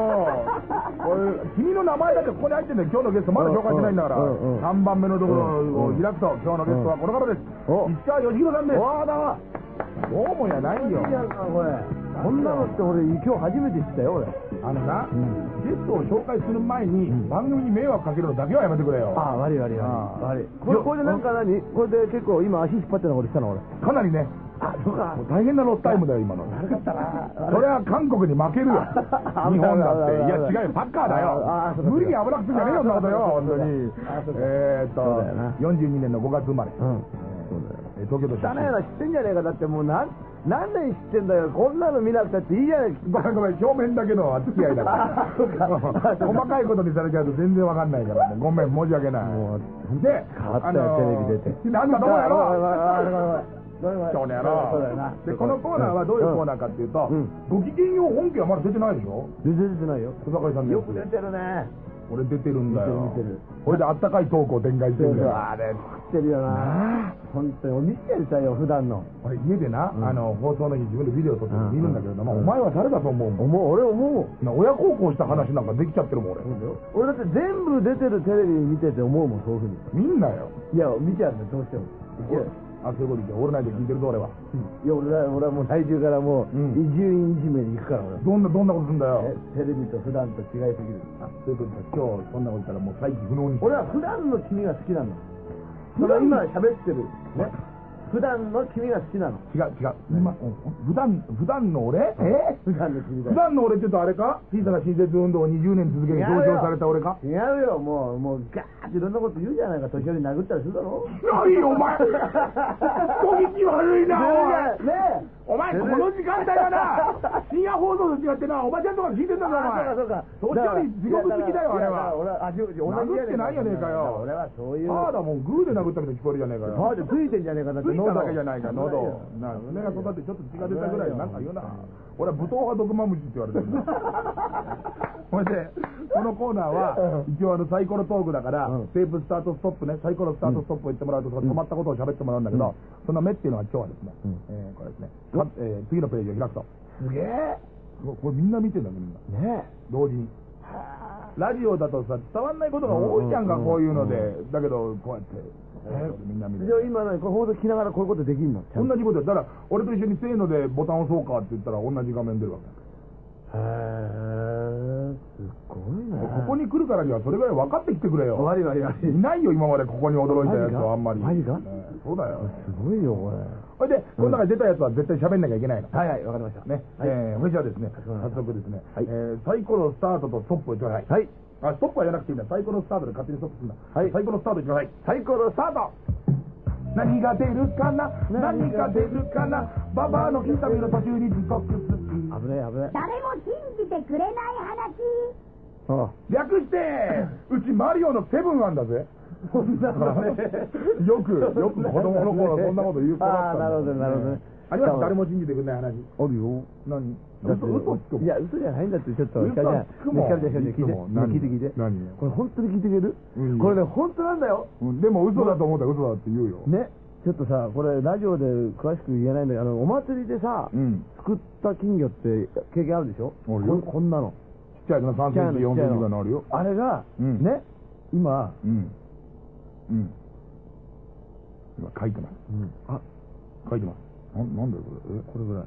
これ、君の名前だってここに入ってんだよ。今日のゲストまだ紹介してないんだから。うんうんうん3番目のところを開くと、今日のゲストはこの方です。お石川義弘さんです。わあ、だわ。どうもやないよこれ。こんなのって俺、今日初めて知ったよ、俺。あのな、ゲストを紹介する前に、番組に迷惑かけるのだけはやめてくれよ。あ、悪い悪いああ悪い。悪い。これ、これでなんか何？これで結構今足引っ張ってるのこれしたの俺。かなりね、あ、そうか大変なロスタイムだよ、今の。悪かったな。それは韓国に負けるよ。日本だって。いや、違うよ、サッカーだよ無理に危なくすんじゃねえよ、そんなことよ、本当にえーっとそうだよな、42年の5月生まれ。うん。えー東京都出汚いの知ってんじゃねえか。だってもう何、何年知ってんだよ。こんなの見なくたっていいじゃないごめんごめん、表面だけの付き合いだ から。細かいことにされちゃうと全然わかんないから、もうごめん、申し訳ない。で、変わったよ、テレビ出て。なんだ、どうやろううそうだよなろ。で、このコーナーはどういうコーナーかっていうとうん、ご機嫌よう本家はまだ出てないでしょ？全然出てないよ。小坂井さんよく出てるね。俺出てるんだよ。見てる見てるこれであったかいトークを展開してるんだよ。あれ、食ってるよな。本当に、見てやりたいよ、普段の。俺家でな、うんあの放送の日自分でビデオ撮ってうん見るんだけれども、うんお前は誰だと思う思う、俺思う。な親孝行した話なんかできちゃってるもん俺、俺だって全部出てるテレビ見てて思うもん、そういうふうに。見んなよいや、見ちゃうんだよ、どうしても。あそういうこと言って俺ないで聞いてるぞ俺は、いや、俺は、俺はもう体重からもう、うん移住院いじめに行くから、俺。どんなどんなことすんだよえテレビと普段と違いすぎる。あそういうことか今日そんなこと言ったらもう再起不能に俺は普段の君が好きなの。それは今喋ってる。ね。普段の君が好きなの。違う違う。今、うん。普段普段の俺？え？普段の君が。普段の俺って言うとあれか？小さな親切運動を20年続けて表彰された俺か？違うよ、もう、もう、ガーっていろんなこと言うじゃないか、年寄り殴ったりするだろ？何よお前。人聞き悪いなおい。ねお前、この時間帯はな、深夜放送と違ってな、おばちゃんとか聞いてんだぞ、お前。あそうかそうそっか。ちより地獄好きだよ、あれは。俺は、あ、同じ殴ってないやねえかよ。俺はそういう。パーだもん、グーで殴ったみたいに聞こえるじゃねえかよ。パーでついてんじゃねえか、だってついただけじゃないか、喉喉。。な胸が育ってちょっと血が出たぐらいなんか言うな。俺は武闘派毒マムシって言われてるんだ。ほいで、このコーナーは、一応あのサイコロトークだからうん、テープスタートストップね、サイコロスタートストップを言ってもらうと、止まったことを喋ってもらうんだけど、その目っていうのは今日はですねうん、えーこれですね、かえー次のページを開くと。すげえ。これみんな見てんだみんな。ね同時に。ラジオだとさ、伝わんないことが多いじゃんか、うんこういうので。だけど、こうやって、えーみんな見てじゃあ今ね、これ放送聞きながらこういうことできんの？同じことやったら、俺と一緒にせーのでボタン押そうかって言ったら同じ画面出るわけ。へえ、すごいね。ここに来るからにはそれぐらい分かってきてくれよ。悪い悪い悪い。いないよ、今までここに驚いたやつはあんまり。マジか？ねそうだよ。すごいよ、これ。それで、この中に出たやつは絶対喋んなきゃいけないの。はいはい、わかりました。ね。はいえー、それじゃあですね、早速ですね、はいえーサイコロスタートとストップを言ってください。はい。あ、ストップはやらなくていいんだ。サイコロスタートで勝手にストップするんだ。はいサイコロスタート言ってください。サイコロスタート何が出るかな？何が出るかな？ババアのインタビューの途中に時刻好き。危ない危ない。誰も信じてくれない話あ略して、うちマリオのセブンなんだぜ。そんなのね。よく、よく子供の頃そんなこと言う子だったんだああ、なるほど、なるほどね。あります？誰も信じてくれない話。あるよ。何？だって嘘、嘘つくもんいや、嘘じゃないんだって、ちょっと。嘘つくもんねひかりちゃんひかりちゃん聞いていつも。何？聞いて聞いて。何？これ本当に聞いてくれる？うんこれね、本当なんだよ。うんでも嘘だと思ったら嘘だって言うよ。ね。ちょっとさ、これラジオで詳しく言えないんだけど、あの、お祭りでさう、ん。作った金魚って経験あるでしょ？あるよここんなの。ちっちゃいの3センチ、4センチぐらいのあるよ。あれが、うんね、今、うん。うん。今書いてます。あ、書いてます。ななんだよ、これ。え？これぐらい。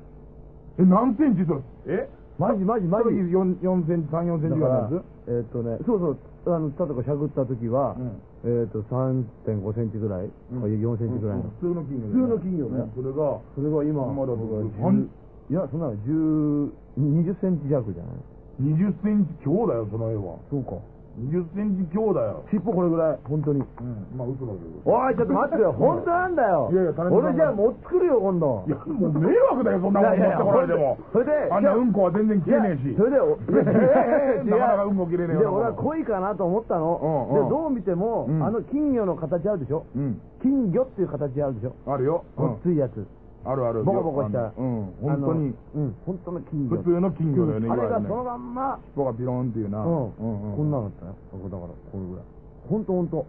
え、何センチそれ？え？マジマジマジ。4, 4センチ、3、4センチぐらいのやつ？えーっとね、そうそう、あの、例えばしゃぐった時は、うんえーっと、3.5センチぐらい、うん4センチぐらいの。普通の金魚普通の金魚ねうんそれが、それが今、まだ僕は半10いや、そんなの10、20センチ弱じゃない？20センチ強だよ、その絵は。そうか。20センチ強だよ。尻尾これぐらい、本当に。うん。まあ嘘だけど。おい、ちょっと待ってよ、本当なんだよ。いやいや俺じゃあ持ってくるよ、今度い。や、もう迷惑だよ、そんなもん持ってこられても。それで、あんなうんこは全然切れねえし。いやそれで、なかなかうんこ切れねえよで、俺は恋かなと思ったの。うんうんで、どう見ても、うんあの金魚の形あるでしょ？うん。金魚っていう形あるでしょ？あるよ。ごっついやつ。あるある。ボコボコした。うん、本当に。うん、本当の金魚。普通の金魚だよね、あれがそのまんま、尻尾がピロンっていうな。うん、うんこんなのだったよ。だから、これぐらい。本当本当。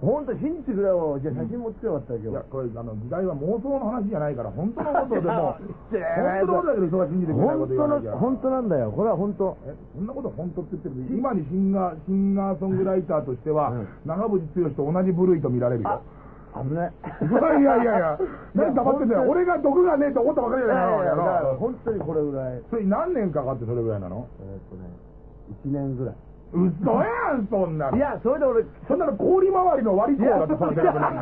本当信じてくれよ。じゃあ写真持ってよかったよ、いやこれ、あの、時代は妄想の話じゃないから、本当のことでも、本当のことだけど人が信じてくれないこ本当のと言わなきゃ。、本当なんだよ。これは本当。え、そんなこと本当って言ってるけど今にシンガー、シンガーソングライターとしては、うん長渕剛と同じ部類と見られるよ。危ない。いやいやいや、何黙ってんだよ。俺が毒がねえと思ったばかりじゃないのいやい。本当にこれぐらい。それ何年かかってそれぐらいなの？えーっとね、1年ぐらい。嘘やん、そんなの。いや、それで俺、そんなの氷回りの割り子だってそのでかくなる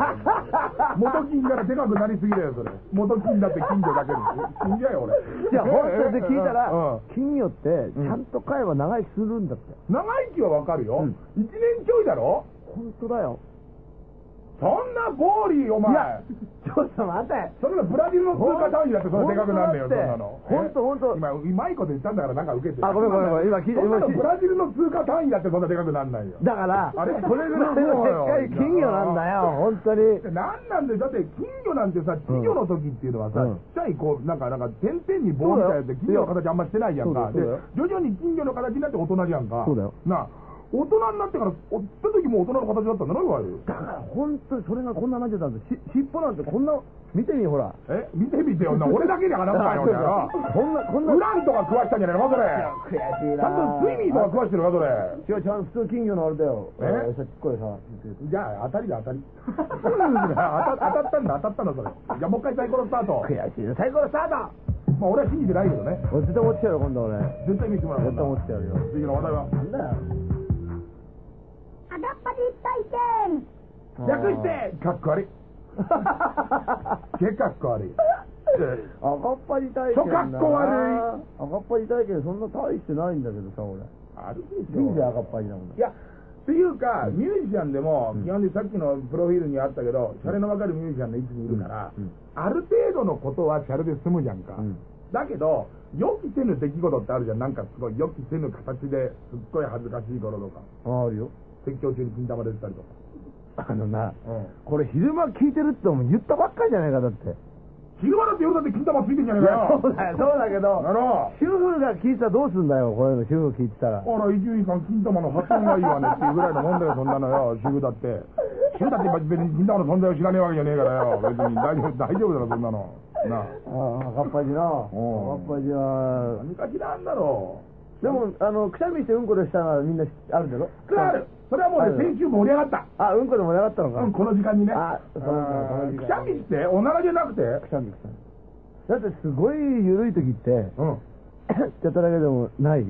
元金からでかくなりすぎだよ、それ。元金だって金魚だけに。死んじゃうよ、俺。いや、本当で聞いたうんら、金魚って、ちゃんと飼えば長生きするんだって。長生きはわかるよ。うん一年ちょいだろ？本当だよ。そんなボーリー、お前。いや、ちょっと待って。それがブラジルの通貨単位だってそんなでかくなんねよ、そんなの。本当本当え今、うまいこと言ったんだからなんか受けて。あごめんごめんごめん今聞いてそんなの今聞いてブラジルの通貨単位だってそんなでかくなんないよ。だから、あれこれぐらいのでっかい金魚なんだよ、本当に。なんなんでだって金魚なんてさ、稚魚の時っていうのはさ、うんちっちゃいこう、なんか、なんか、点々に棒みたいなやつで金魚の形あんましてないやんか。で徐々に金魚の形になって大人じゃんか。そうだよなあ、大人になってから、おった時も大人の形だったんだろ、いわゆる。だから本当にそれがこんななっちゃったんです。し尻尾なんてこんな、見てみほら。え？見てみてよ、な俺だけで話すなよ、みたいな。こんな、こんな。ウランとか食わしたんじゃないのか、それ。悔しいちゃんとスイミーとか食わしてるか、それ。違う、ちゃんと普通金魚のあれだよ。え？さっきこれさ、じゃあ、当たりだ、当たり。当た当たったんだ、当たったんだ、それ。じゃあ、もう一回サイコロスタート。悔しいな。最高のスタートまあ、俺は信じてないけどね。俺絶対持ってきてやるよ、今度俺。絶対見せてもらう絶対持ってきてやるよ。次の話題は。なんだよ。あだっぱり体験略して、かっこ悪い。けかっこ悪い。赤っ端体験だな。ちょかっこ悪い赤っ端体験そんな大してないんだけどさ、俺。あるでし人生ょ。赤っ端だもんいや、っていうか、ミュージシャンでも、基本でさっきのプロフィールにあったけど、シャレのわかるミュージシャンの位置にいるから、ある程度のことはシャレで済むじゃんか。うんだけど、予期せぬ出来事ってあるじゃん。なんかすごい予期せぬ形ですっごい恥ずかしい頃とか。ああるよ。説教中に金玉出てたりとか。あのな、うん。これ昼間聞いてるって言ったばっかりじゃないか、だって。昼間だって夜だって金玉ついてんじゃねえかよ。そうだよ、そうだけど、主婦が聞いてたらどうすんだよ、こういうの、主婦聞いてたら。あら、伊集院さん、金玉の発音がいいわねっていうぐらいのもんだよ、そんなのよ、主婦だって。主婦だって別に金玉の存在を知らねえわけじゃねえからよ。別に大丈夫、大丈夫だろ、そんなの。なあ。ああ、赤っ端な。うん赤っ端は、何かしらあんだろでも、あの、くしゃみしてうんこでしたのはみんなあるだろ？ある。それはもうね、先週盛り上がった。あ、うんこでもなかったのか。うん、この時間にね。あそうかこの時間くしゃみって、おならじゃなくて？くしゃみくしゃみ。だってすごい緩い時って、うん。ちょっとだけでもない？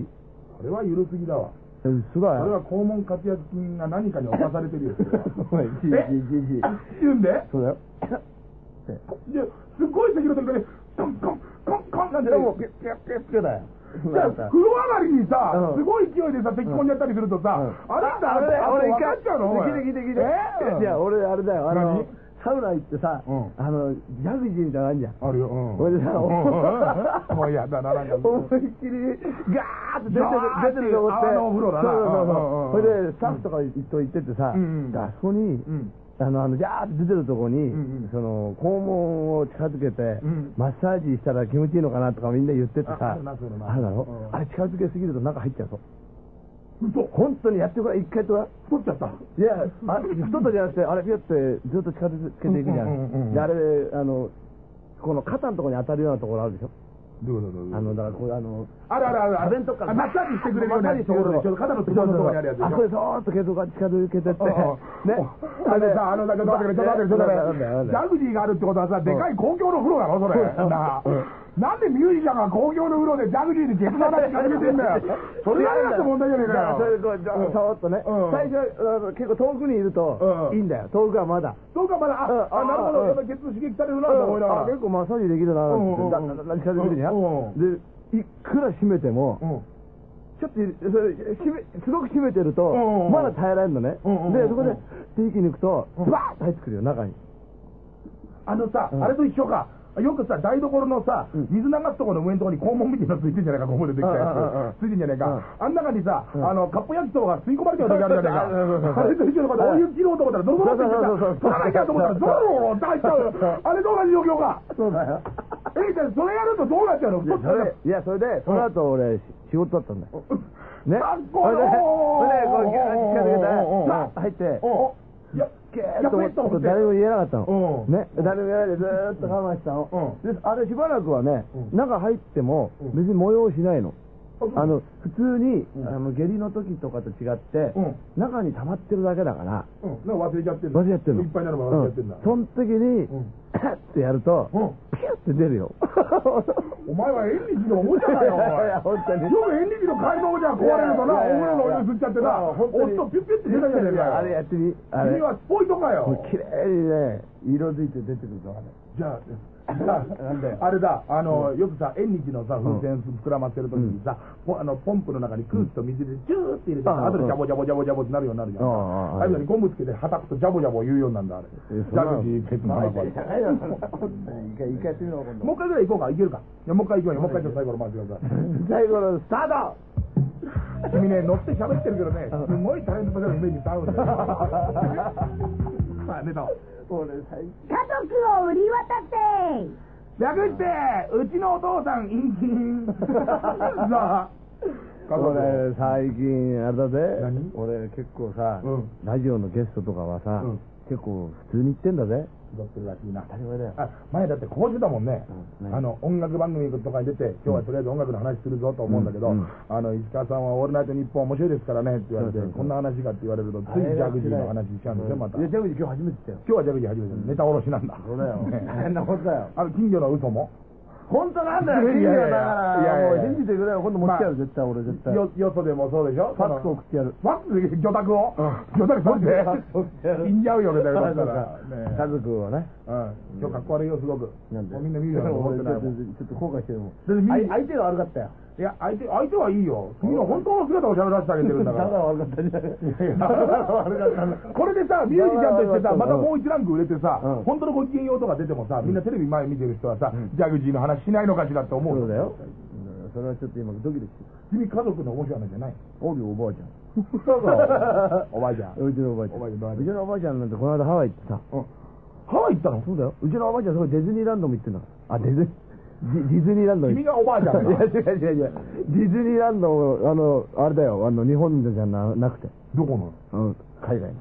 それは緩すぎだわ。えすごい。それは肛門活躍筋が何かに侵されてるよ、え？言うんで？そうだよ。で、すっごい咳の時に、コンコン、コンコンなんて。でも、ピュッピュッピュッピュだよ。じゃあ、風呂上がりにさ、うん。すごい勢いでさ、咳込んじゃったりするとさ、うん。あれだ、あれだよ、俺一回、分かっちゃうのお前。聞いて聞いて聞いて。えいや、俺あれだよ、あの何、サウナ行ってさうん、あの、ジャグジーみたいなのあるじゃん。あるよ、さ もうやだな、なんか。思いっきり、ガーって出てる出てると思って。泡のお風呂だな。そうそうそうう。んうんうんそれで、スタッフとかと行っててさ、あそこに、うん。あの、あの、ジャーって出てるとこに、その、肛門を近づけて、うんマッサージしたら気持ちいいのかなとかみんな言っててさ、ああるなそういうのなあるだろ、うんあれ近づけすぎると中入っちゃうぞ。嘘本当にやってごらん、一回とは。太っちゃった。いや、あ太ったじゃなくて、あれ、ピュってずっと近づけていくじゃん。で、あれ、あの、この肩のところに当たるようなところあるでしょ？どういうこあの、だからこう、あの、あるあるある。壁のとこからあマッサージしてくれるようなやつマッサージしょ肩のところにあるやつでしょあ、これそーっと毛糸が近づけてって、ね。あのさ、あのさ、ちょっと待ってくれ、ちょっと待ってくれ、ちょっとなんだよなんだよ待ってくれ。ジャグジーがあるってことはさ、でかい公共の風呂だろ、それ。うんなあなんでミュージシャンが公共の風呂でジャグジーにケツの話始めてんだよ。それやるやつ問題じゃねえかよ。それでこう、じゃあうんそーっとねうん。最初、あの結構遠くにいるとう、んいいんだよ。遠くはまだ。そうか、まだ、あ、うんあ、なるほど、うんやっぱケツ刺激されるなと思いながら。あ結構マッサージできるななんてうんうんうんだんだんだんだん近づいてくるじゃ。で、いくら締めても、うん。ちょっと、それ、締め、すごく締めてるとうんうんうん、まだ耐えられるのねうんうんうん。で、そこで、って息抜くと、うんバーッと入ってくるよ、中に。あのさ、うんあれと一緒か。よくさ、台所のさ、水流すところの上のところに肛門みたいなのついてんじゃないか、ゴムでできたやつ。ついてんじゃないか。あん中にさ、んあの、カップ焼きそばが吸い込まれてる時あるじゃないか。あれと一緒のこと、お湯切ろうと思ったら、ドロドロってそうそうそうそう言ってさ、取らなきゃと思ったら、ドロドロって入っちゃう。あれと同じ状況が？そうだよ。え、じゃあそれやるとどうなっちゃうのいや、それ、で、その後俺、し仕事だったんだよ。ね。かっこいいそれで、こう、近づけて、おうおうおうおうさっと入って、おいや、ゲーッと思って、誰も言えなかったの。うんね。誰も言えないでずーっと我慢したの。うで、あれしばらくはねう、中入ってもうん別に催しないの。あの、普通に、うんあの、下痢の時とかと違ってうん、中に溜まってるだけだから、うん、なんか忘れちゃってんの。忘れちゃってるの。いっぱいになるまで忘れちゃってんだ。うんその時に、うんってやると、うんピュッて出るよ。お前は縁日のおもちゃだよ、お いやいや前。本当によく縁日の街道じゃ壊れるとな、お風呂のお湯吸っちゃってな、おっとピュッピュッて出たじゃねえかよ。あれやってみ。君はスポイトかよ。綺麗にね、色づいて出てくるぞ、あれ。じゃあ、あれだ、あの、よくさ、縁日のさ、風船膨らませるときにさ、ポあのポンプの中に空気と水でジューって入れてさ、うん後でジャボジャボジャボジャボってなるようになるじゃん。うんうんうんああいうのにゴムつけてはたくとジャボジャボ言うようになるんだ、あれ。えジャグジー、ペットのまあ中ってみろ、今度。もう一回ぐらい行こうか、いけるか。いやもう一回行こうよ、もう一回ちょっと最後の回ってください。最後のスタート君ね、乗って喋ってるけどね、すごいタレントとかのイメージに合うんだよ。まあ、ネタを。俺、最家族を売り渡せ略して、うちのお父さん、陰菌。さあ、俺、最近、あれだぜ何？俺、結構さうん、ラジオのゲストとかはさうん、結構普通に言ってんだぜ。気取ってるらしいな。当たり前だよ。あ前だってこうしてたもんね、うんあの音楽番組とかに出て、今日はとりあえず音楽の話するぞと思うんだけど、うんうんあの石川さんは「オールナイトニッポン面白いですからね」って言われて、こんな話かって言われると、ついジャグジーの話しちゃうんですよ、また。いや、今ジャグジー今日初めてだよ。日はジャグジー初めて、ネタ卸しなんだ。そうだよ。ね変なことだよ。あの金魚の嘘も本当なんだよ、金いやいやいや魚だから。もう信じてくれよ、今度持ってやる、絶対俺、絶対。よよそでもそうでしょ？ファックス送ってやる。ファックスで魚拓を？魚拓取って死んじゃうよねだよだったそうらかね。家族をね。うん今日かっこ悪いよすごくなんで？もうみんな見るようなと思ってないもん俺ちょっと後悔してるもん。相相手が悪かったよ。いや相手相手はいいよ君の本当の姿を喋らせてあげてるんだか だらから悪かったんじゃない これでさ、ミュージシャンとしてさ、またもう一ランク売れてさうん、本当のご機嫌ようとか出てもさ、みんなテレビ前見てる人はさ、ジャグジーの話しないのかしらって思う。そうだよ。うんそれはちょっと今ドキドキ君家族の面白い話じゃないる。おるよ、おばあちゃん。おばあちゃん。うちのおばあちゃん。うちのおばあちゃんなんてこの間ハワイ行ってさ。うんハワイ行ったの？そうだよ。うちのおばあちゃんすごいディズニーランドも行ってんだから。あ、ディズニー。ディズニーランド君がおばあちゃんだいや違う違う違う。ディズニーランド、あの、あれだよ、あの、日本じゃななくて。どこの？うん、海外の。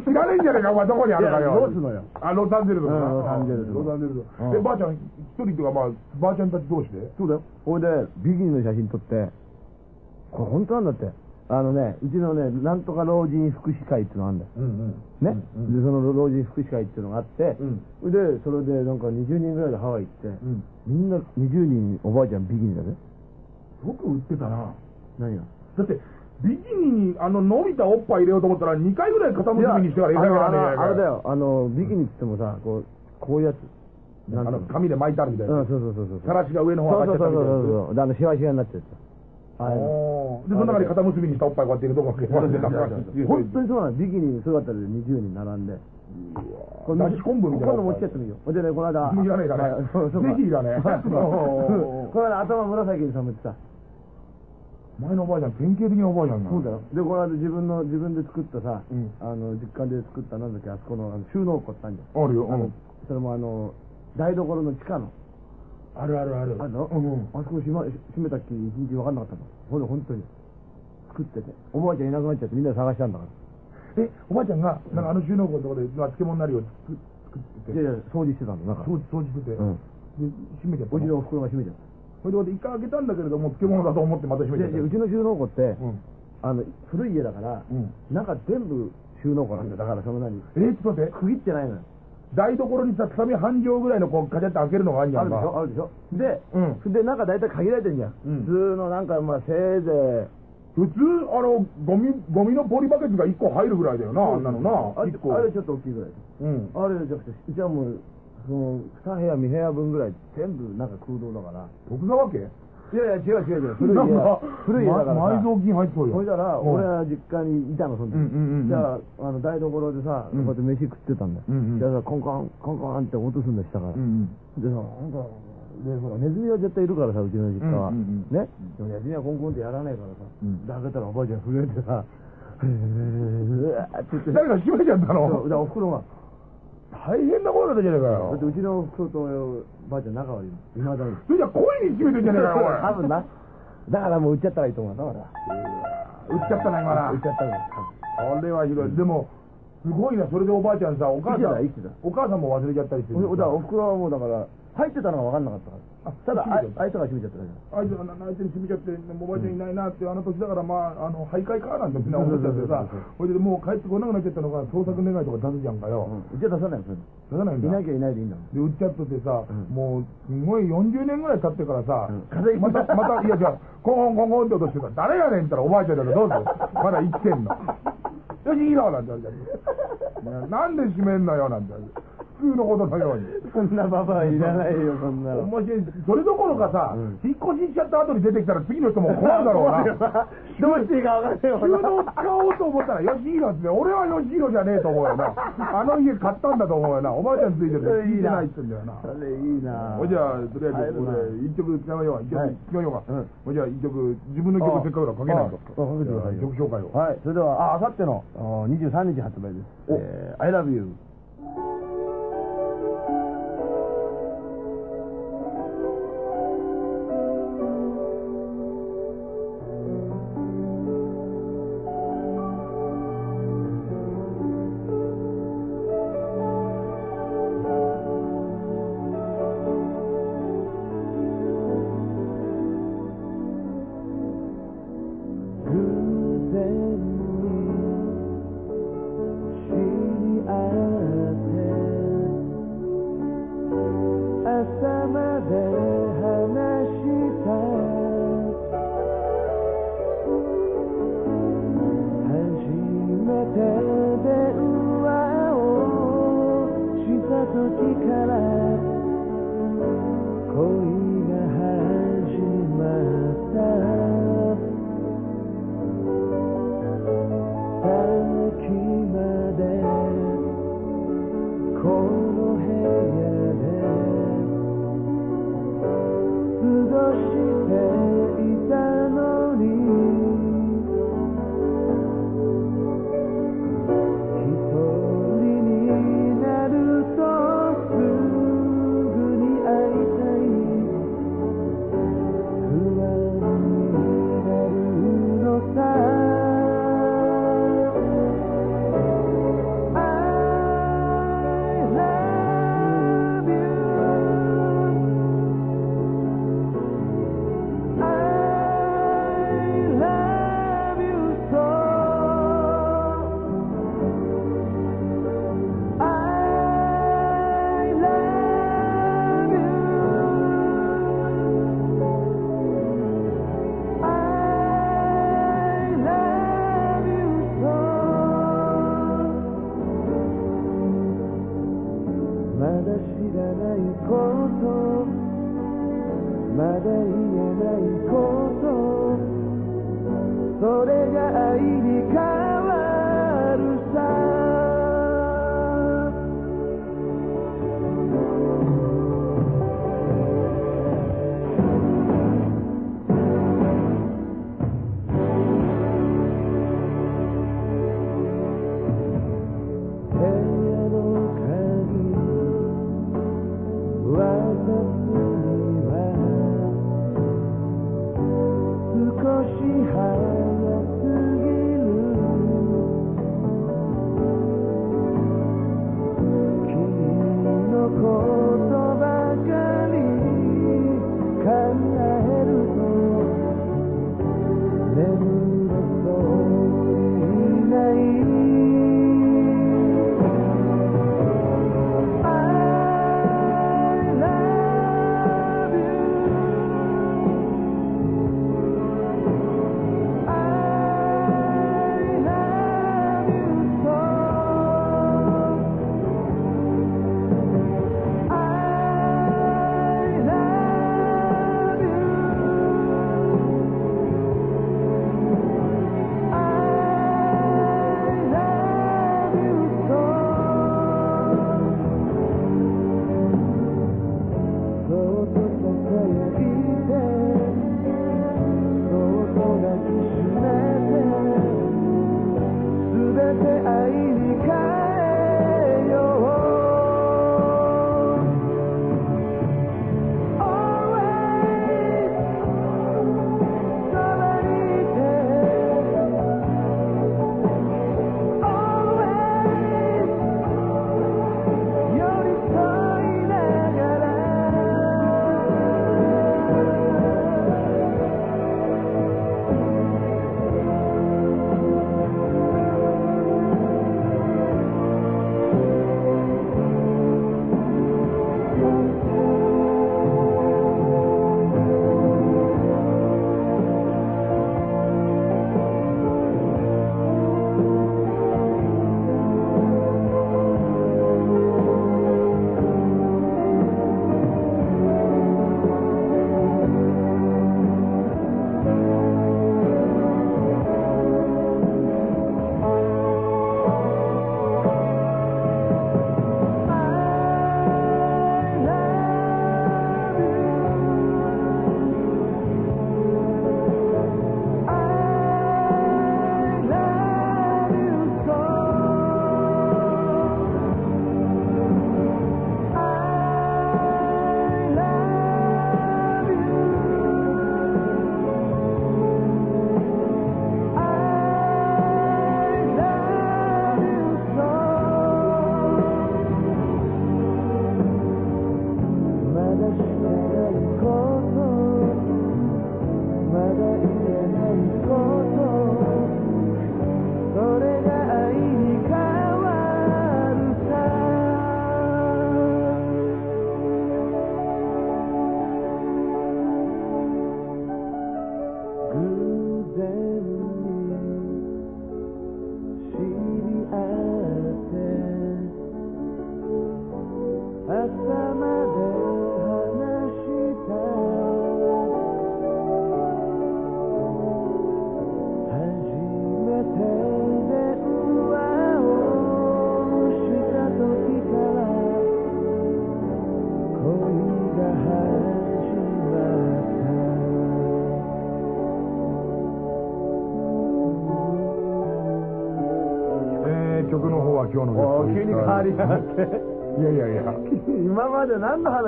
知らねえんじゃねえか、お前どこにあるかよ。いやロスのよあ、ロサンゼルスロサンゼルスロサンゼルス。うんえ、ばあちゃん、一人っていうか、まあ、ばあちゃんたち同士で？そうだよ。ほいで、ビキニの写真撮って、これ本当なんだって。あのね、うちのね、なんとか老人福祉会っていうのがあるんだよ。ね、で、その老人福祉会っていうのがあって、うんで、それでなんか20人ぐらいでハワイ行って、うん。みんな20人おばあちゃんビキニだぜ。よく売ってたな。何が？だって、ビキニに、あの、伸びたおっぱい入れようと思ったら、2回ぐらい肩結びにしてから入れなきゃねえあれだ。よ、あの、ビキニって言ってもさ、こう、こういうやつ。あの、紙で巻いてあるみたいな。うん、そうそうそうそう。さらしが上の方そうそうそう上がっちゃったみたいな。そうそう。で、あの、シワシワになってるやつ。ああいで、その中に肩結びにしたおっぱいこうやって入れとくわけ。本当にそうなの。ビキニ姿で20人並んで。これ昆布みたいな今度持ち帰ってみよう。でね、この間。いらねえかねぜひいらね えこの間頭紫に染めてさ。前のおばあちゃん、典型的なおばあちゃんな。そうだよ。で、この間自分の、自分で作ったさうん、あの、実家で作ったなんだっけ、あそこの収納庫ってあるじゃん。あるよ。それもあの、台所の地下の。あるあるある。あるのうんうん。あそこ閉ま閉めたっきり一日分かんなかったの。ほんで、本当に。作ってて。おばあちゃんいなくなっちゃってみんなで探したんだから。え、おばあちゃんが、なんかあの収納庫のところで、まあ漬物なりを作作ってて、いやいや、掃除してたんだ、なんか。掃除掃除してて、うん。で閉めちゃったの。うちのお袋が閉めちゃっそれで一回開けたんだけれども、漬物だと思ってまた閉た。めちゃった。ででうちの収納庫って、うん。あの、古い家だから、うん中全部収納庫なんだよ。だからその何えー、ちょっと待って。区切ってないのよ。台所にさ、畳半畳ぐらいのこう、カチャって開けるのがあるんじゃんか。あるでしょあるでしょで、うんで、中大体限られてんじゃん。うん普通のなんか、まあ、せいぜ普通、あの、ゴミ、ゴミのポリバケツが1個入るぐらいだよい。な、あんなのな。あれ1個。あれちょっと大きいぐらい。うん。あれじゃなくて、うちはもう、その、2部屋、2部屋分ぐらい、全部なんか空洞だから。徳川家いやいや、違う違う違う。古い家なんか、古い家だからさ。埋蔵金入ってそうよ。それだから、うん俺は実家にいたの、その時。じゃあ、あの、台所でさ、こうやって飯食ってたんだよ。じゃあさ、コンコン、コンコンって音すんだよ、下から。うんでさ、なんだろうで、ほら、ネズミは絶対いるからさ、うちの実家は。ね？でもネズミはコンコンってやらないからさ。うんで、開けたらおばあちゃん震えてさ、うわーって言って。誰か閉めちゃったのそう、で、お袋が、大変なことだったじゃねえかだってよ。うちのお袋とばあちゃん仲悪いの。いまだに。それじゃ恋に閉めてんじゃねえかよ、多分な。だからもう売っちゃったらいいと思うな、だから。おい。売っちゃったな、今な売っ。ちゃったから。あれはひどい。でも、すごいな、それでおばあちゃんさ、お母さんお母さんも忘れちゃったりしてる。おだからお袋はもうだから、入ってたのが分かんなかったから。あただ、いつが閉めちゃっただけだ。あいつがな相手に閉めちゃって、おばあちゃんいないなって、あの年だから、まあ、あの、徘徊かなんてみんな思っちゃってさほいでもう帰ってこなくなっちゃったのが、捜索願いとか出すじゃんかよ。うちは出さないよ。出さないんだ。いなきゃいないでいいんだ。で、売っちゃっとってさ、うんもう、すごい40年ぐらい経ってからさ、また、また、いや、じゃあ、コンコンコンコンって落としてた誰やねんって言ったらおばあちゃんだからどうぞ。まだ生きてんの。よし、いいよなんて言われて。ななんで閉めんのよなんて言われて。普通のことのように。そんなババアいらないよ、そんなの。面白い。それどころかさ、うん引っ越ししちゃった後に出てきたら次の人も困るだろうな。どうしていいか分かんないよ収納使おうと思ったら、吉弘って、俺は吉弘じゃねえと思うよな。あの家買ったんだと思うよな。おばあちゃんついてるって聞いてないって言うんだよな。それいいなほいじゃあ、とりあえず、俺、一曲使いましょうか。一曲、はい聞きましょうか。うんほいじゃあ、一曲、自分の曲せっかくだからかけないと。あかけてくださいよ曲紹介を。はい、それでは、あ、あさってのあ23日発売です。おえー、I love you.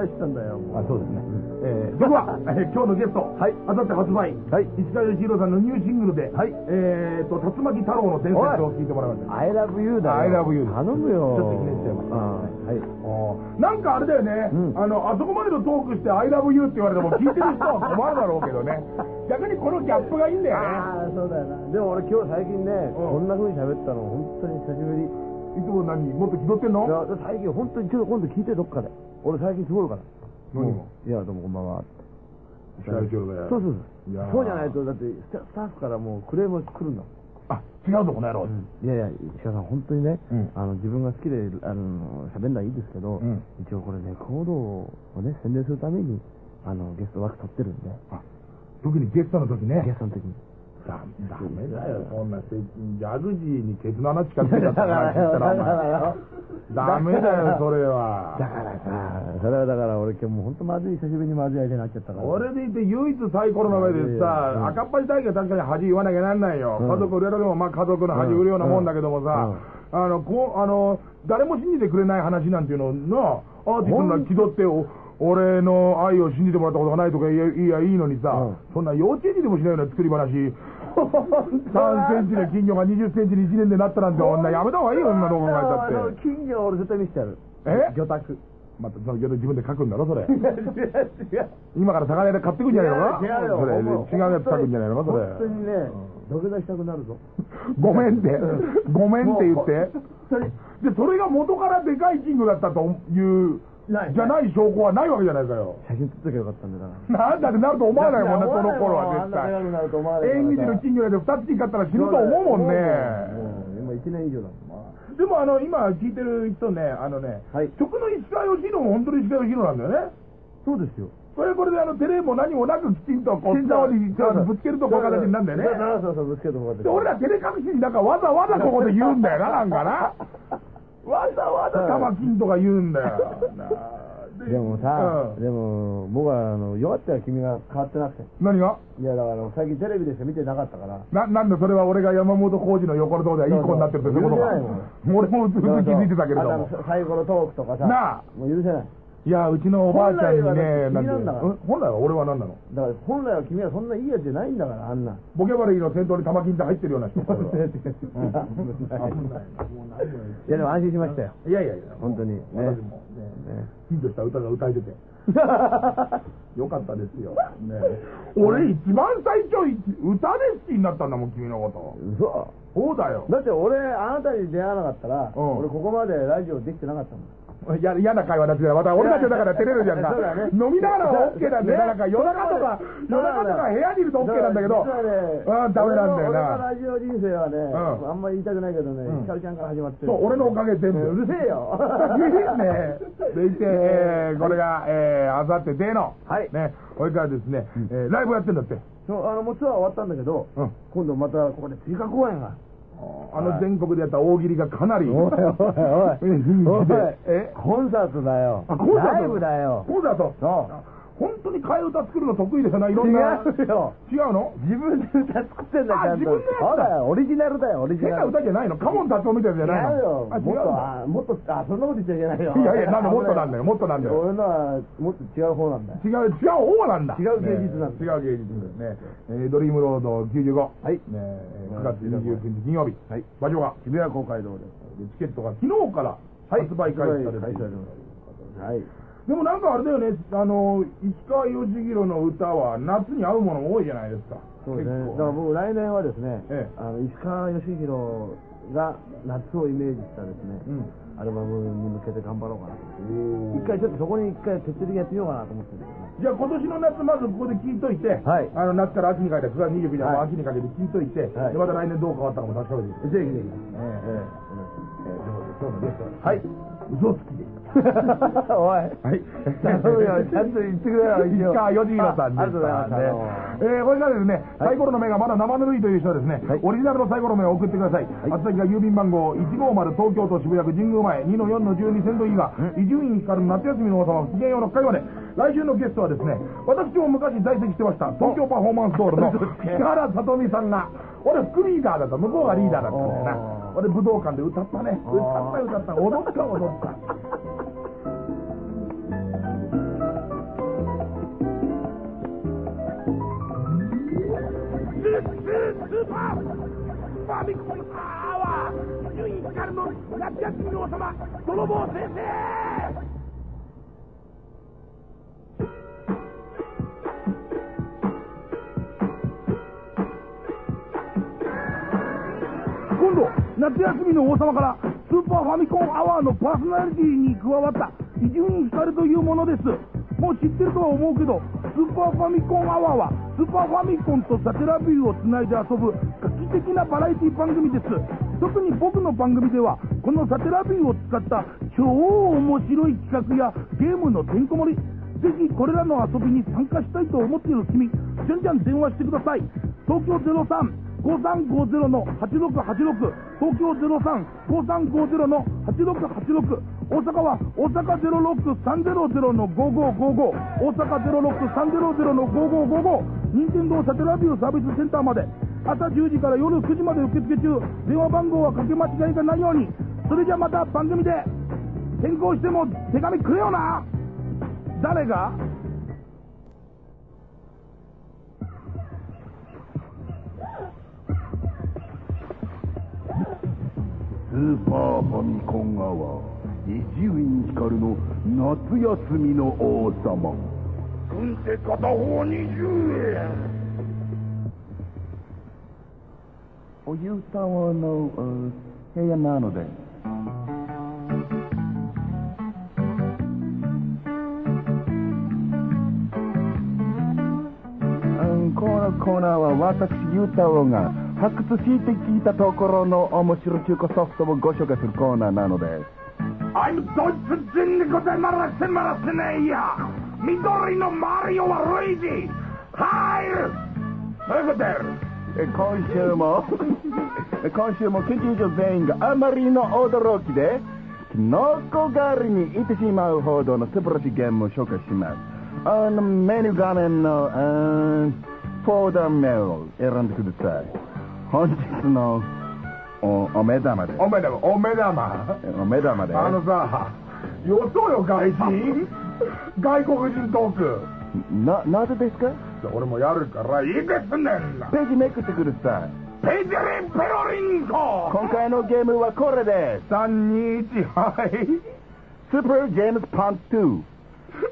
したんだよあそうですね、えー、では、えー今日のゲスト、はい。あさって発売、はい。石川義弘さんのニューシングルで、はい。えーと、竜巻太郎の伝説を聞いてもらいました。I love you だよ。I love you 頼むよ。ちょっと記念しちゃいましたあーはい。なんかあれだよね、うん。あの、あそこまでのトークして I love you って言われても聞いてる人は困るだろうけどね。逆にこのギャップがいいんだよね。ああそうだよな。でも俺今日最近ね、うん。こんな風に喋ったの本当に久しぶりいつも何？もっと気取ってんの？いや最近本当にちょっと今度聞いてどっかで。俺最近すごいから。何もいやどうもこんばんは。石川義弘だよ。そうそういやー。そうそうじゃないとだってスタッフからもうクレーム来るんだもんあ、違うぞ、この野郎。いやいや石川さん本当にね、うん。あの自分が好きであの喋るのはいいですけど、うん。一応これレコードをね宣伝するためにあのゲスト枠取ってるんで。あ特にゲストの時ね。ゲストの時にダダメだよ、そんな、ジャグジーにケツの穴近づけたって話したら、お前。ダメだよ、それは。だからさそれはだから俺今日もう本当まずい久しぶりにまずい相手になっちゃったから。俺でいて唯一サイコロの上でうん。さ、赤っ端大会確かに恥言わなきゃなんないよ。うん。家族売れるでも、まあ家族の恥売るようなもんだけどもさ、あの、こう、あの、誰も信じてくれない話なんていうのな、アーティストが気取ってお、俺の愛を信じてもらったことがないとかいやいいのにさ、うん。そんな幼稚園児でもしないような作り話、3センチの金魚が20センチに1年でなったなんて女やめた方がいいよ、そんなどう考えたって。金魚俺絶対見せてやるえ？魚拓またその自分で書くんだろ、それ。今から魚屋で買ってくんじゃないのか？違うよ違うやつ書くんじゃないのか、それ。本当にね土下座したくなるぞ。ごめんって、ごめんって言って。それで、それが元からでかいキングだったという、ないじゃない証拠はないわけじゃないかよ。写真撮っときゃよかったんだからなんだってなると思わないもんね、その頃は絶対。縁日の金魚で2つ金買ったら死ぬと思うもんね。もう今1年以上だもんでもあの、今聞いてる人ね、あのね、はい曲の石川義弘も本当に石川義弘なんだよね。そうですよこれこれであの、テレも何もなくきちんとこう、素直にあのぶつけるとこういう形になるんだよね。そうそうそうぶつけるとこうで、俺ら照れ隠しになんかわざわざここで言うんだよな、なんかな。わざわざ玉金とか言うんだよ。なあでもさ、うんでも、僕は、あの、よかったよ、君が変わってなくて。何が？いや、だから、最近テレビでしか見てなかったから。な、なんでそれは俺が山本浩二の横のところではいい子になってるってそういうことか許せない俺もうずっと気づいてたけれどもあと。最後のトークとかさ、なあもう許せない。いや、うちのおばあちゃんにね、本来はだって君なんだからうん？本来は俺は何なの？だから、本来は君はそんないいやつじゃないんだから、あんな。ボケバレーの先頭に玉金って入ってるような人。いや、でも安心しましたよ。いやいやいや、本当にね私もね、ヒントした歌が歌えてて。よかったですよ。ね、俺一番最初、歌で好きになったんだもん、君のこと。嘘そうだよ。だって俺、あなたに出会わなかったら、うん俺ここまでラジオできてなかったもん。や嫌な会話になってまた俺たちだから照れるじゃんか。そうだね飲みながらは OK なんだよ。ねなんか夜中とか、夜中とか部屋にいると OK なんだけど、うん、ダメなんだよな。ラジオ人生はね、うんあんまり言いたくないけどね、うんひかるちゃんから始まってる。そう、俺のおかげ全部。うるせえよ。ね。でいて、えーこれが、えー、あさってでの、はいね、これからですね、えーライブやってんだって。そうあのもうツアー終わったんだけど、うん今度またここで追加公演が。あの全国でやった大喜利がかなり。おいおいおい。人気でえ？コンサートだよ。あコンサート？ライブだよ。コンサート？そ本当に替え歌作るの得意でしょ？な、いろう。んな。違うよ。違うの？自分で歌作ってんだよ、ちゃんと。あ自分でやった？そうだよ、オリジナルだよ、オリジ変なナル。歌じゃないの？カモン達夫みたいじゃないの？違うよ。あ、っもっと、あ、そんなこと言っちゃいけないよ。いやいやなんでもっとなんだよもっとなんだよ俺のは、もっと違う方なんだよ。違う、違う方なんだ。違う芸術なんだね違う芸術ね。えードリームロード95。はいねえー9月29日金曜日。はい場所が。渋谷公会堂です。でチケットが昨日から発売開始されている開始されてます。はい。でもなんかあれだよね、あの、石川義弘の歌は夏に合うもの多いじゃないですか。そうですね。だから僕、来年はですね、ええあの、石川義弘が夏をイメージしたですね、うんアルバムに向けて頑張ろうかなと。おー一回ちょっとそこに一回徹底的にやってみようかなと思ってるんですよね。じゃあ今年の夏まずここで聞いといて、はいあの夏から秋にかけて、9月29日は秋にかけて聞いといて、はいでまた来年どう変わったかも確かめて。ぜひぜひ。ええええ今日のゲストははい。嘘つきで。おい。はい。頼むよ、ちゃんと言ってくれよ、石川義弘さんであありがとうございました。ねえーこれからですね、サイコロの目がまだ生ぬるいという人はですね、はいオリジナルのサイコロの目を送ってください。宛先が郵便番号150東京都渋谷区神宮前2の4の12仙道伊集院光る夏休みの王様不機嫌用の会話で、来週のゲストはですね、私も昔在籍してました、東京パフォーマンスドールの木原さとみさんが、俺副リーダーだった、向こうがリーダーだったんだよな。俺武道館で歌ったね。歌った歌った。踊った踊った。ァミコンアワーユインカルの夏休みの王様泥棒先生今度夏休みの王様からスーパーファミコンアワーのパーソナリティに加わった伊集院光というものです。もう知ってるとは思うけどスーパーファミコンアワーはスーパーファミコンとサテラビューをつないで遊ぶ画期的なバラエティ番組です。特に僕の番組ではこのサテラビューを使った超面白い企画やゲームのてんこ盛り。ぜひこれらの遊びに参加したいと思っている君じゃんじゃん電話してください。東京03 5350の8686東京035350の8686大阪は大阪06-300の5555大阪06-300の5555任天堂サテラビューサービスセンターまで朝10時から夜9時まで受付中電話番号はかけ間違いがないようにそれじゃまた番組で転校しても手紙くれよな。誰が？ーパーファミコンアワー伊集院光の夏休みの王様。軍手片方20円。お湯タワーの部屋なので。このコーナーは私ユータオが発掘して聞いたところの面白中古ソフトをご紹介するコーナーなので。す I'm ドイツ人でございますせまらせねえや緑のマリオはルイージ入るい今週も。今週も研究所全員があまりの驚きでキノコ狩りに行ってしまうほどの素晴らしいゲームを紹介します。あの、メニュー画面の、フォーダーメールを選んでください。本日のおお目玉です。お目玉、お目玉？お目玉です。あのさ、よそうよ、外人。外国人トーク。な、なぜですか？俺もやるからいいですね。ページめくってください。ペジリンペロリンコ今回のゲームはこれです。321はい。スーパージェームズパン2。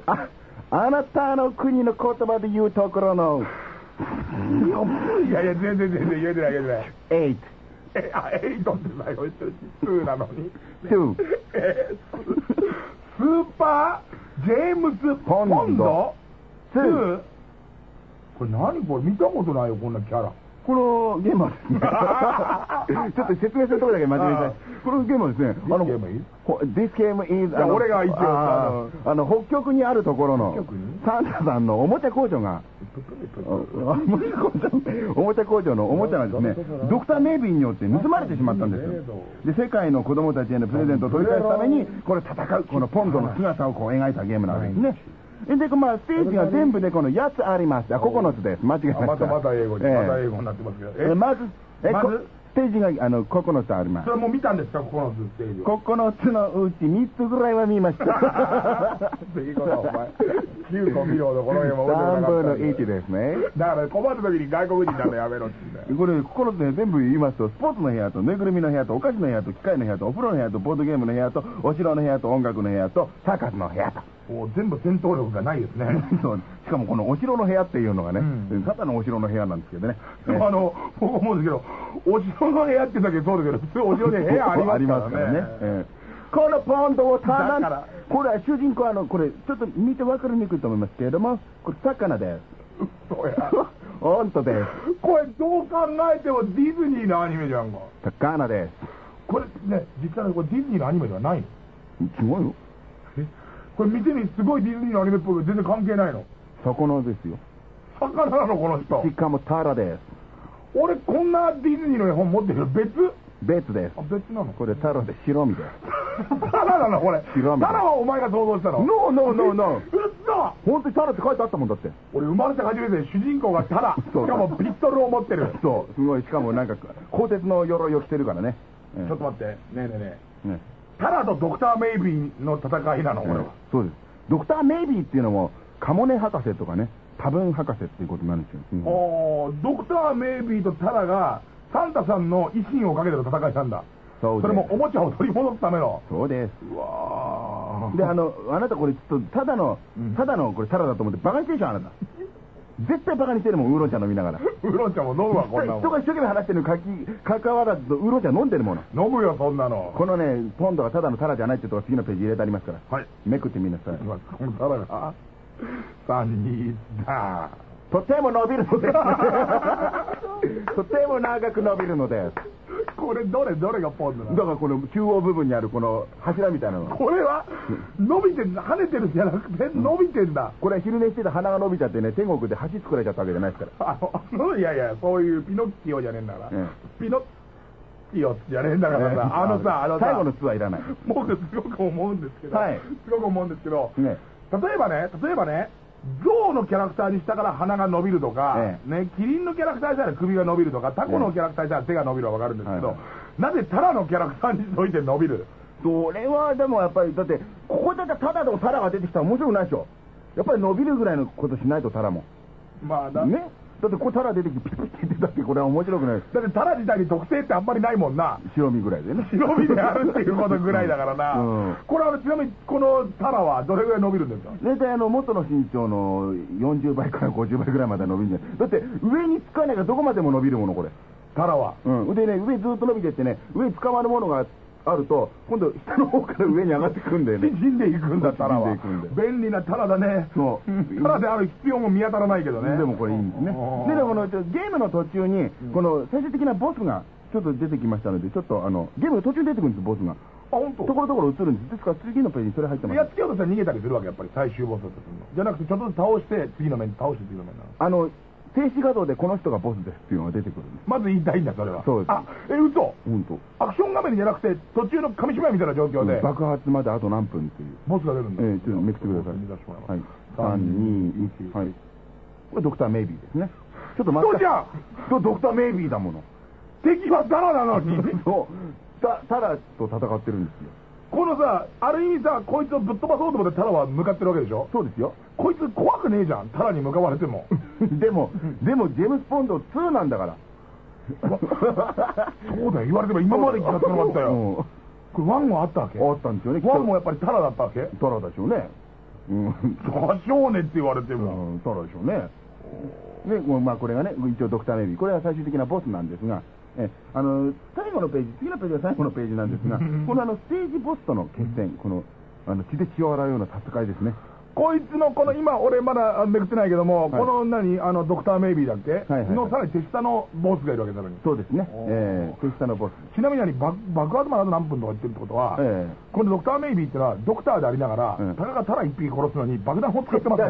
あ、あなたの国の言葉で言うところのいやいや、全然全然言えてない言えてない。8、え、あ、エイトって最後言ってるし、2なのに。2。えスーパー、ジェームズ・ポンド？2。2? これ何これ？見たことないよ、こんなキャラ。このゲームはですね、ちょっと説明するところだけ真面目にさこのゲームはですね、is？ほ This game is やあの俺が一応あーあの北極にあるところのサンタさんのおもちゃ工場がおおもちゃ工場おもちゃ工場のおもちゃがですね、ドクター・メイビーによって盗まれてしまったんですよ。で、世界の子供たちへのプレゼントを取り返すために、これ戦う、このポンドの姿をこう描いたゲームなわけですね。で、まあ、ステージが全部でこの8つあります。あ、9つです。間違えました。あまたまた英語に、ええまた英語になってますけど。えまず、えこまずステージがあの9つありますそ。れもう見たんですか、ここのステージは。9つのうち3つぐらいは見ました。っていうことは、お前、9個見ろとこの辺も3分の1で。ですね。だから困った時に外国人なんだやめろって言うんだよ。これ、9つで全部言いますと、スポーツの部屋と、ぬいぐるみの部屋と、お菓子の部屋と、機械の部屋と、お風呂の部屋と、ボードゲームの部屋と、お城の部屋と、音楽の部屋と、サーカスの部屋と。もう全部戦闘力がないですね。そうしかもこのお城の部屋っていうのがね、うんただのお城の部屋なんですけどね。あの、僕思うんですけど、お城の部屋ってだけそうだけど、普通お城で 部屋ありますからね。ええこのポンドをたらこれは主人公あの、これ、ちょっと見て分かりにくいと思いますけれども、これ、魚です。そうや。本当です。これどう考えてもディズニーのアニメじゃんか。魚です。これね、実はこれディズニーのアニメではないの。違うよ。これ見てみ、すごいディズニーのアニメっぽいけど全然関係ないの。魚ですよ。魚なの、この人。しかもタラです。俺こんなディズニーの絵本持ってる別？別です。あ。別なの？これタラで白身で。す。タラなの？これ。白身タラはお前が想像したの？No, no, no, no. うっそ本当にタラって書いてあったもんだって。俺生まれて初めて主人公がタラ。しそう。かもピストルを持ってる。そう、すごい。しかもなんか、鋼鉄の鎧を着てるからね。ええちょっと待って。ねえねえねえ。ねタラとドクター・メイビーの戦いなの？これはそうです。ドクター・メイビーっていうのも、カモネ博士とかね、多分博士っていうことになるんですよ。うんおードクター・メイビーとタラがサンタさんの威信をかけての戦いなんだそうですそれもおもちゃを取り戻すためのそうです。うわーで、あの、あなたこれちょっと、ただの、うんただのこれタラだと思ってバカにしてるでしょ、あなた。絶対バカにしてるもん、ウーロン茶飲みながら。ウーロン茶も飲むわこんなもん 人が一生懸命話してるのにかき、関わらずとウーロン茶飲んでるもの。飲むよそんなのこのね、ポンドがただのタラじゃないってとこ次のページ入れてありますから。はいめくってみなさい。このタラが3、2、だとても伸びるのです。とても長く伸びるのです。これどれどれがポンドなの？だからこの中央部分にあるこの柱みたいなの。これは？伸びて跳ねてるんじゃなくて伸びてんだこれは昼寝してた鼻が伸びちゃってね、天国で橋作られちゃったわけじゃないですから。あのいやいやそういうピノッキオじゃねえんだから、えピノッキオじゃねえんだからさ、あのさあのさ最後の巣はいらない。僕すごく思うんですけど、はいすごく思うんですけど、ね。例えばね、例えばね、象のキャラクターにしたから鼻が伸びるとか、えね、キリンのキャラクターにしたら首が伸びるとか、タコのキャラクターにしたら手が伸びるはわかるんですけど、はいなぜタラのキャラクターにしといて伸びる？それはでもやっぱり、だって、ここだったらただでもタラが出てきたら面白くないでしょ。やっぱり伸びるぐらいのことしないとタラも。まあだ、ね。だってこれタラ出てきてピッピッて言ってたってこれは面白くない。だってタラ自体に特性ってあんまりないもんな。白身ぐらいでね。白身であるっていうことぐらいだからな。うんこれはちなみにこのタラはどれぐらい伸びるんですか？大体あの元の身長の40倍から50倍ぐらいまで伸びるんじゃないだって上につかないからどこまでも伸びるものこれ。タラは。うん。でね、上ずっと伸びてってね、上に捕まるものがあると、今度下の方から上に上がってくるんだよね。縮んでいくんだ、タラは便利なタラだね。そうタラである必要も見当たらないけどね。でもこれいいんですね。うんで、でもこのゲームの途中に、この最終的なボスがちょっと出てきましたので、ちょっとあの、ゲームの途中に出てくるんです、ボスが。あ、本当？ところどころ映るんです。ですから次のページにそれ入ってますやっ。つけようとしたら逃げたりするわけ、やっぱり最終ボスだとするの。じゃなくて、ちょっとずつ倒して、次の面、倒して次の面なの。あの、静止画像でこの人がボスですっていうのが出てくるんです。まず言いたいんだ、それは。そうですあ、え、嘘本当。アクション画面じゃなくて、途中の紙芝居みたいな状況で、爆発まであと何分っていう。ボスが出るんだ。えー、ちょっとめくってください。はいます。。3、2、1、はい。これドクターメイビーですね。ちょっと待って。そうじゃんそうドクターメイビーだもの。敵はダラなのに。そう。タタラと戦ってるんですよ。このさ、ある意味さ、こいつをぶっ飛ばそうと思ってタラは向かってるわけでしょ？そうですよ。こいつ怖くねえじゃん、タラに向かわれても。でも、でも、ジェームス・ポンド2なんだから。そうだよ、言われても今まで聞かせてもらったよ。うんこれワンもあったわけ？あったんですよね。ワンもやっぱりタラだったわけ？タラでしょうね。うん。多少ねって言われても。うん、タラでしょうね。で、まあ、これがね、一応ドクターメイビー。これは最終的なボスなんですが、え、あの、最後のページ、次のページは最後のページなんですが、このあの、ステージボスとの決戦、この、あの、血で血を洗うような戦いですね。こいつのこの今、俺まだあめくってないけども、はいこの何、あの、ドクターメイビーだっけ、のさらに手下のボスがいるわけだのに。そうですね。えー、手下のボス。ちなみに何？爆爆発まであと何分とか言ってるってことは、えこのドクターメイビーってのは、ドクターでありながら、うんたかがタラ一匹殺すのに爆弾を使ってますね。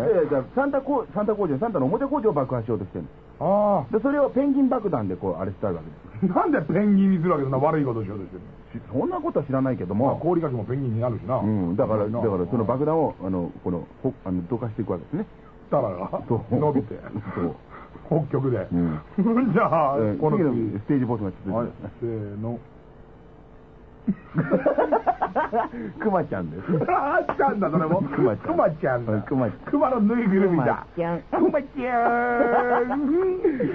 サンタ工サンタ工場、サンタの表工場を爆破しようとしてるんです。あで、それをペンギン爆弾でこう、あれしてあるわけです。あ。なんでペンギンにするわけ？そんな悪いことしようとしてるの？そんなことは知らないけどまあ、も、氷かきもペンギンになるしな。うん、だから、だからその爆弾。弾を、あの、この、ほあの、どかしていくわけですね。タラが伸びて。そう。北極で。うん じゃあ、えーこの。ステージボスがちょっとはいせーの。クマちゃんです。あーちゃんだ、それも。クマちゃんクマちゃんだ。うんクマちゃんクマのぬいぐるみだ。ちゃん。クマちゃん。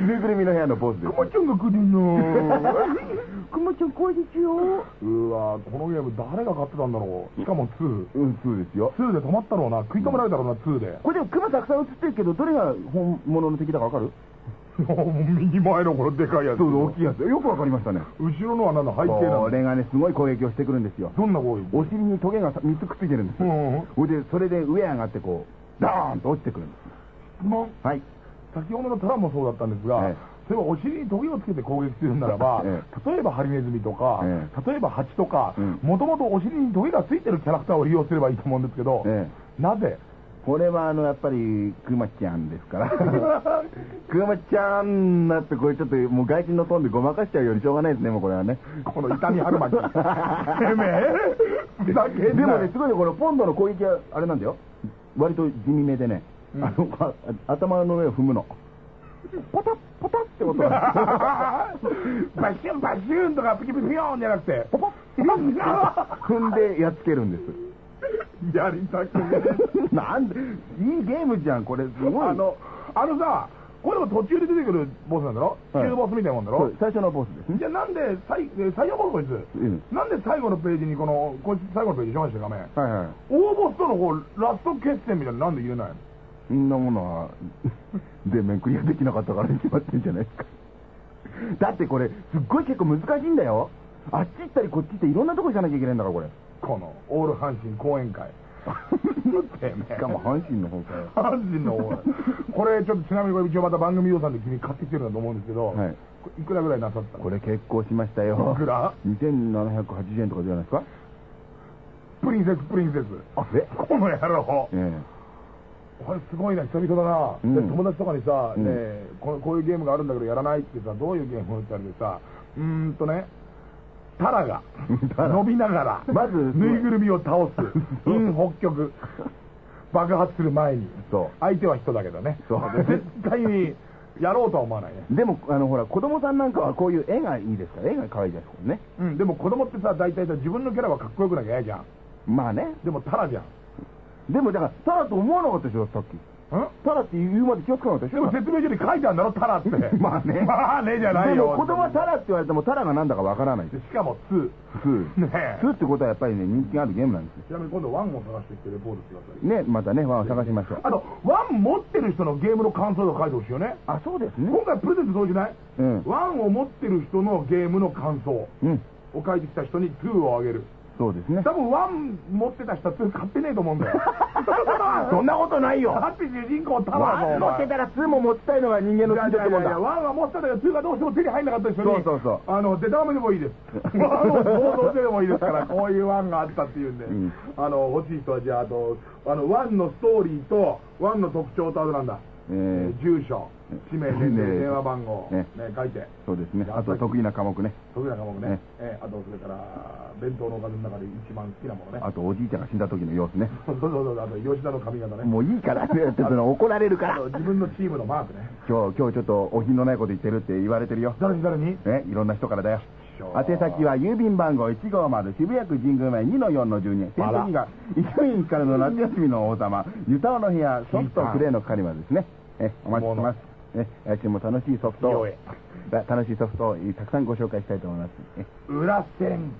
ぬいぐるみの部屋のボスです。クマちゃんが来るの。クマちゃん怖いですよ。うわこのゲーム誰が買ってたんだろう。しかも2。うん、そうですよ。2で止まったろうな。食い止められたろうな、2で。これでもクマたくさん映ってるけど、どれが本物の敵だかわかる？右前のこのでかいやつ。そう大きいやつ。よくわかりましたね。後ろのは何の背景なのこれがね、すごい攻撃をしてくるんですよ。どんな攻撃？お尻にトゲが3つくっついてるんですよ。うん。で、それで上上がってこう、ダーンと落ちてくるんです。質問はい。先ほどのタラもそうだったんですが、ええ例えばお尻にトゲをつけて攻撃するならば、え例えばハリネズミとか、え例えばハチとかうん、もともとお尻にトゲがついてるキャラクターを利用すればいいと思うんですけど、えなぜこれはあの、やっぱり、クマちゃんですから。クマちゃんなって、これちょっともう外人のトーンでごまかしちゃうよりしょうがないですね、もうこれはね。この痛み春巻き。て めえふざけでもね、すごいね、このポンドの攻撃は、あれなんだよ。割と地味めでね、うんあの、あ頭の上を踏むの。ポタッ、ポタッって音が。バシュンバシュンとかピキピキピヨーンじゃなくて、ポポッ踏んでやっつけるんです。やりたくねえ。なんで、いいゲームじゃん、これ、すごい。あの、あのさ、これも途中で出てくるボスなんだろ？はい中ボスみたいなもんだろ？最初のボスですね。じゃあなんで、最え最後ボスこいつ、うんなんで最後のページにこの、こいつ最後のページしました画面。はいはい。大ボスとのこうラスト決戦みたいなのなんで入れないの？そんなものは、全面クリアできなかったからに決まってんじゃないですか。だってこれ、すっごい結構難しいんだよ。あっち行ったりこっち行っていろんなとこ行かなきゃいけないんだから、これ。この、オール阪神講演会。しかも阪神の方かよ。阪神の方これちょっとちなみにこれ一応また番組予算で君買ってきてるんだと思うんですけど、はいいくらぐらいなさったの？これ結構しましたよ。いくら ?2780 円とかじゃないですか？プリンセスプリンセス。あ、え？この野郎。えこれすごいな、久々だな。うんで友達とかにさ、うんねえこのこういうゲームがあるんだけどやらないってさ、どういうゲームってあれでさ、うーんとね、タラが伸びながら、まずぬいぐるみを倒す。うん、北極。爆発する前に。そ相手は人だけどね。絶対にやろうとは思わないね。う。でも、あの、ほら、子供さんなんかはこういう絵がいいですから、絵が可愛いですからね。うん、でも子供ってさ、大体さ、自分のキャラはかっこよくなきゃ嫌じゃん。まあね。でもタラじゃん。でも、だから、タラと思わなかったでしょ、さっき。ん？タラって言うまで気がつかなかったでしょ？でも説明書に書いてあるんだろ、タラって。まあね まあねじゃないでよ。も子供はタラって言われてもタラが何だかわからないしかも2。2。ねえ2ってことはやっぱりね、人気があるゲームなんですよ。ちなみに今度1を探してきてレポートしてください。ね、またね、ワンを探しましょう。あと、1持ってる人のゲームの感想を書いてほしいよね。あ、そうですね。今回プレゼントそうしない？うん。?1 を持ってる人のゲームの感想うん。を書いてきた人に2をあげる。そうですね多。分1持ってた人は2買ってねえと思うんだよ。そんなことないよだって主人公タラワン持ってたら2も持ちたいのが人間のいやしい心情ってもんだ。ワンは持ってたけど、2がどうしても手に入んなかった人に、そうそうそうあの、出ためでもいいです。ワンを想像してでもいいですから、こういうワンがあったっていうんで、うんあの、欲しい人はじゃあ、あと、あの、ワンのストーリーと、ワンの特徴とあとなんだ、えー住所、氏名、年齢、ね電話番号、ねね、書いて。そうですね。あと得意な科目ね。得意な科目ねね。えーあと、それから、弁当のおかずの中で一番好きなものね。あとおじいちゃんが死んだ時の様子ね。そうそうそう、あと、吉田の髪型ね。もういいから、っと怒られるから。自分のチームのマークね。今日、今日ちょっとお品のないこと言ってるって言われてるよ。誰に誰に？ね、いろんな人からだよ。宛先は郵便番号150渋谷区神宮前2の4の12戦あら闘機が伊集院光の夏休みの王様湯沢の部屋ソフトクレーの係までですねえお待ちしてますえ来週も楽しいソフト。を楽しいソフトをたくさんご紹介したいと思います。え。裏線。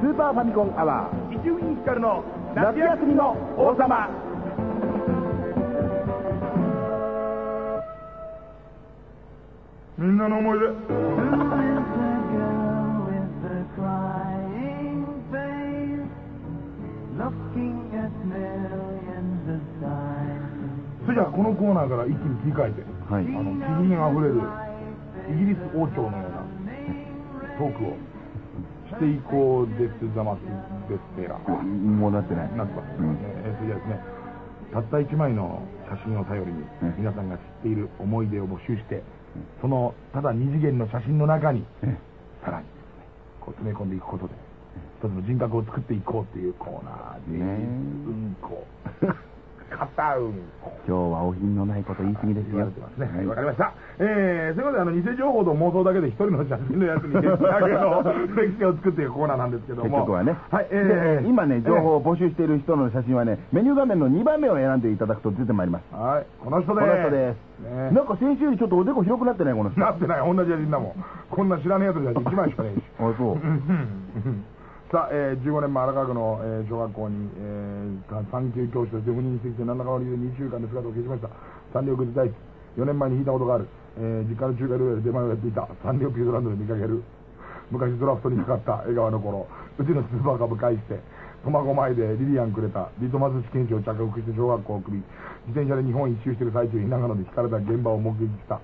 スーパーファミコンアワー。伊集院光の夏休みの王様。みんなの思い出。このコーナーから一気に切り替えて、はい。あの、気品あふれる、イギリス王朝のようなトークをしていこうですざますですペラ。もうなってない。なんとか、うん。えーそれじゃあですね、たった一枚の写真を頼りに、うん。皆さんが知っている思い出を募集して、そのただ二次元の写真の中に、えさらにこう詰め込んでいくことで、一つの人格を作っていこうっていうコーナーで、ねうんこ。片うんこ。今日はお品のないこと言い過ぎですよれてますね。はいわかりました。えー、そういうことで、あの、偽情報と妄想だけで一人の写真のやつに、だけの 歴史を作っていくコーナーなんですけども。結局はね。はい、えー、で今ね、情報を募集している人の写真はね、メニュー画面の2番目を選んでいただくと出てまいります。えーはい、この人こです。の人です。ねなんか先週よりちょっとおでこ広くなってないこの人。なってない、同じ写真だもん。こんな知らねえやつの写真1枚しかねえし。あ、そう。さあ、えー、15年前荒川区の、えー小学校に、えー、産休教師として赴任してきて何らかの理由で2週間で姿を消しました。サンリオグッズ大好き4年前に引いたことがある、えー、実家の中華料理で出前をやっていたサンリオピューランドで見かける。昔ドラフトにかかった江川の頃うちのスーパーカブ返して苫小牧でリリアンくれたリトマス試験紙を着服して小学校を首自転車で日本一周している最中に長野で引かれた現場を目撃した、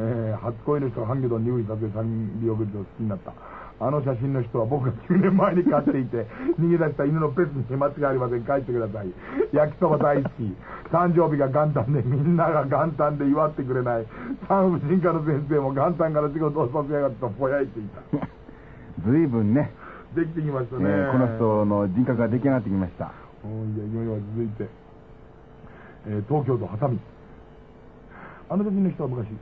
えー、初恋の人が半魚と入院させてサンリオグッズを好きになった。あの写真の人は僕が9年前に飼っていて、逃げ出した犬のペスに間違いありません。帰ってください。焼きそば大好き。誕生日が元旦でみんなが元旦で祝ってくれない。産婦人科の先生も元旦から仕事をさせやがってとぼやいていた。ずいぶんね、できてきましたえね。ーこの人の人格が出来上がってきました。いきましょう続いて、えー東京都波佐見。あの写真の人は昔、い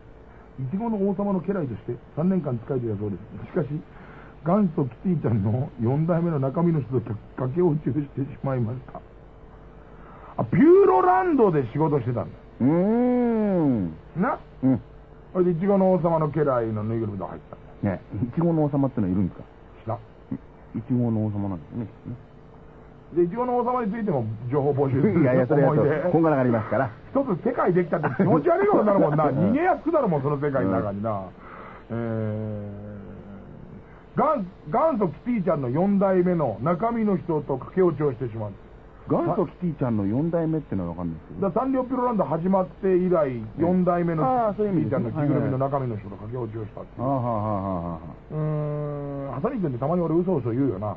ちごの王様の家来として3年間仕えていたそうです。しかし、元祖キティちゃんの4代目の中身の人と駆け落ちをしてしまいました。あ、ピューロランドで仕事してたんだ。うーん。な？うん。それでいちごの王様の家来のぬいぐるみとか入ってたんだ。ね、いちごの王様ってのはいるんですか？知らん。いちごの王様なんですね。で、いちごの王様についても情報募集する。いやいや、それはこんがらがりますから。一つ世界できたって気持ち悪いことになるもんな。逃げやすくなるもん、その世界の中にな。えー、元元祖キティちゃんの4代目の中身の人と駆け落ちをしてしまう。元祖キティちゃんの4代目ってのはわかんないですけど。だサンリオピューロランド始まって以来、4代目のキティちゃんの着ぐるみの中身の人と駆け落ちをしたっていう。ああ、はあ、はあ、はあ。うーん、ハサミ君ってたまに俺嘘嘘言うよな。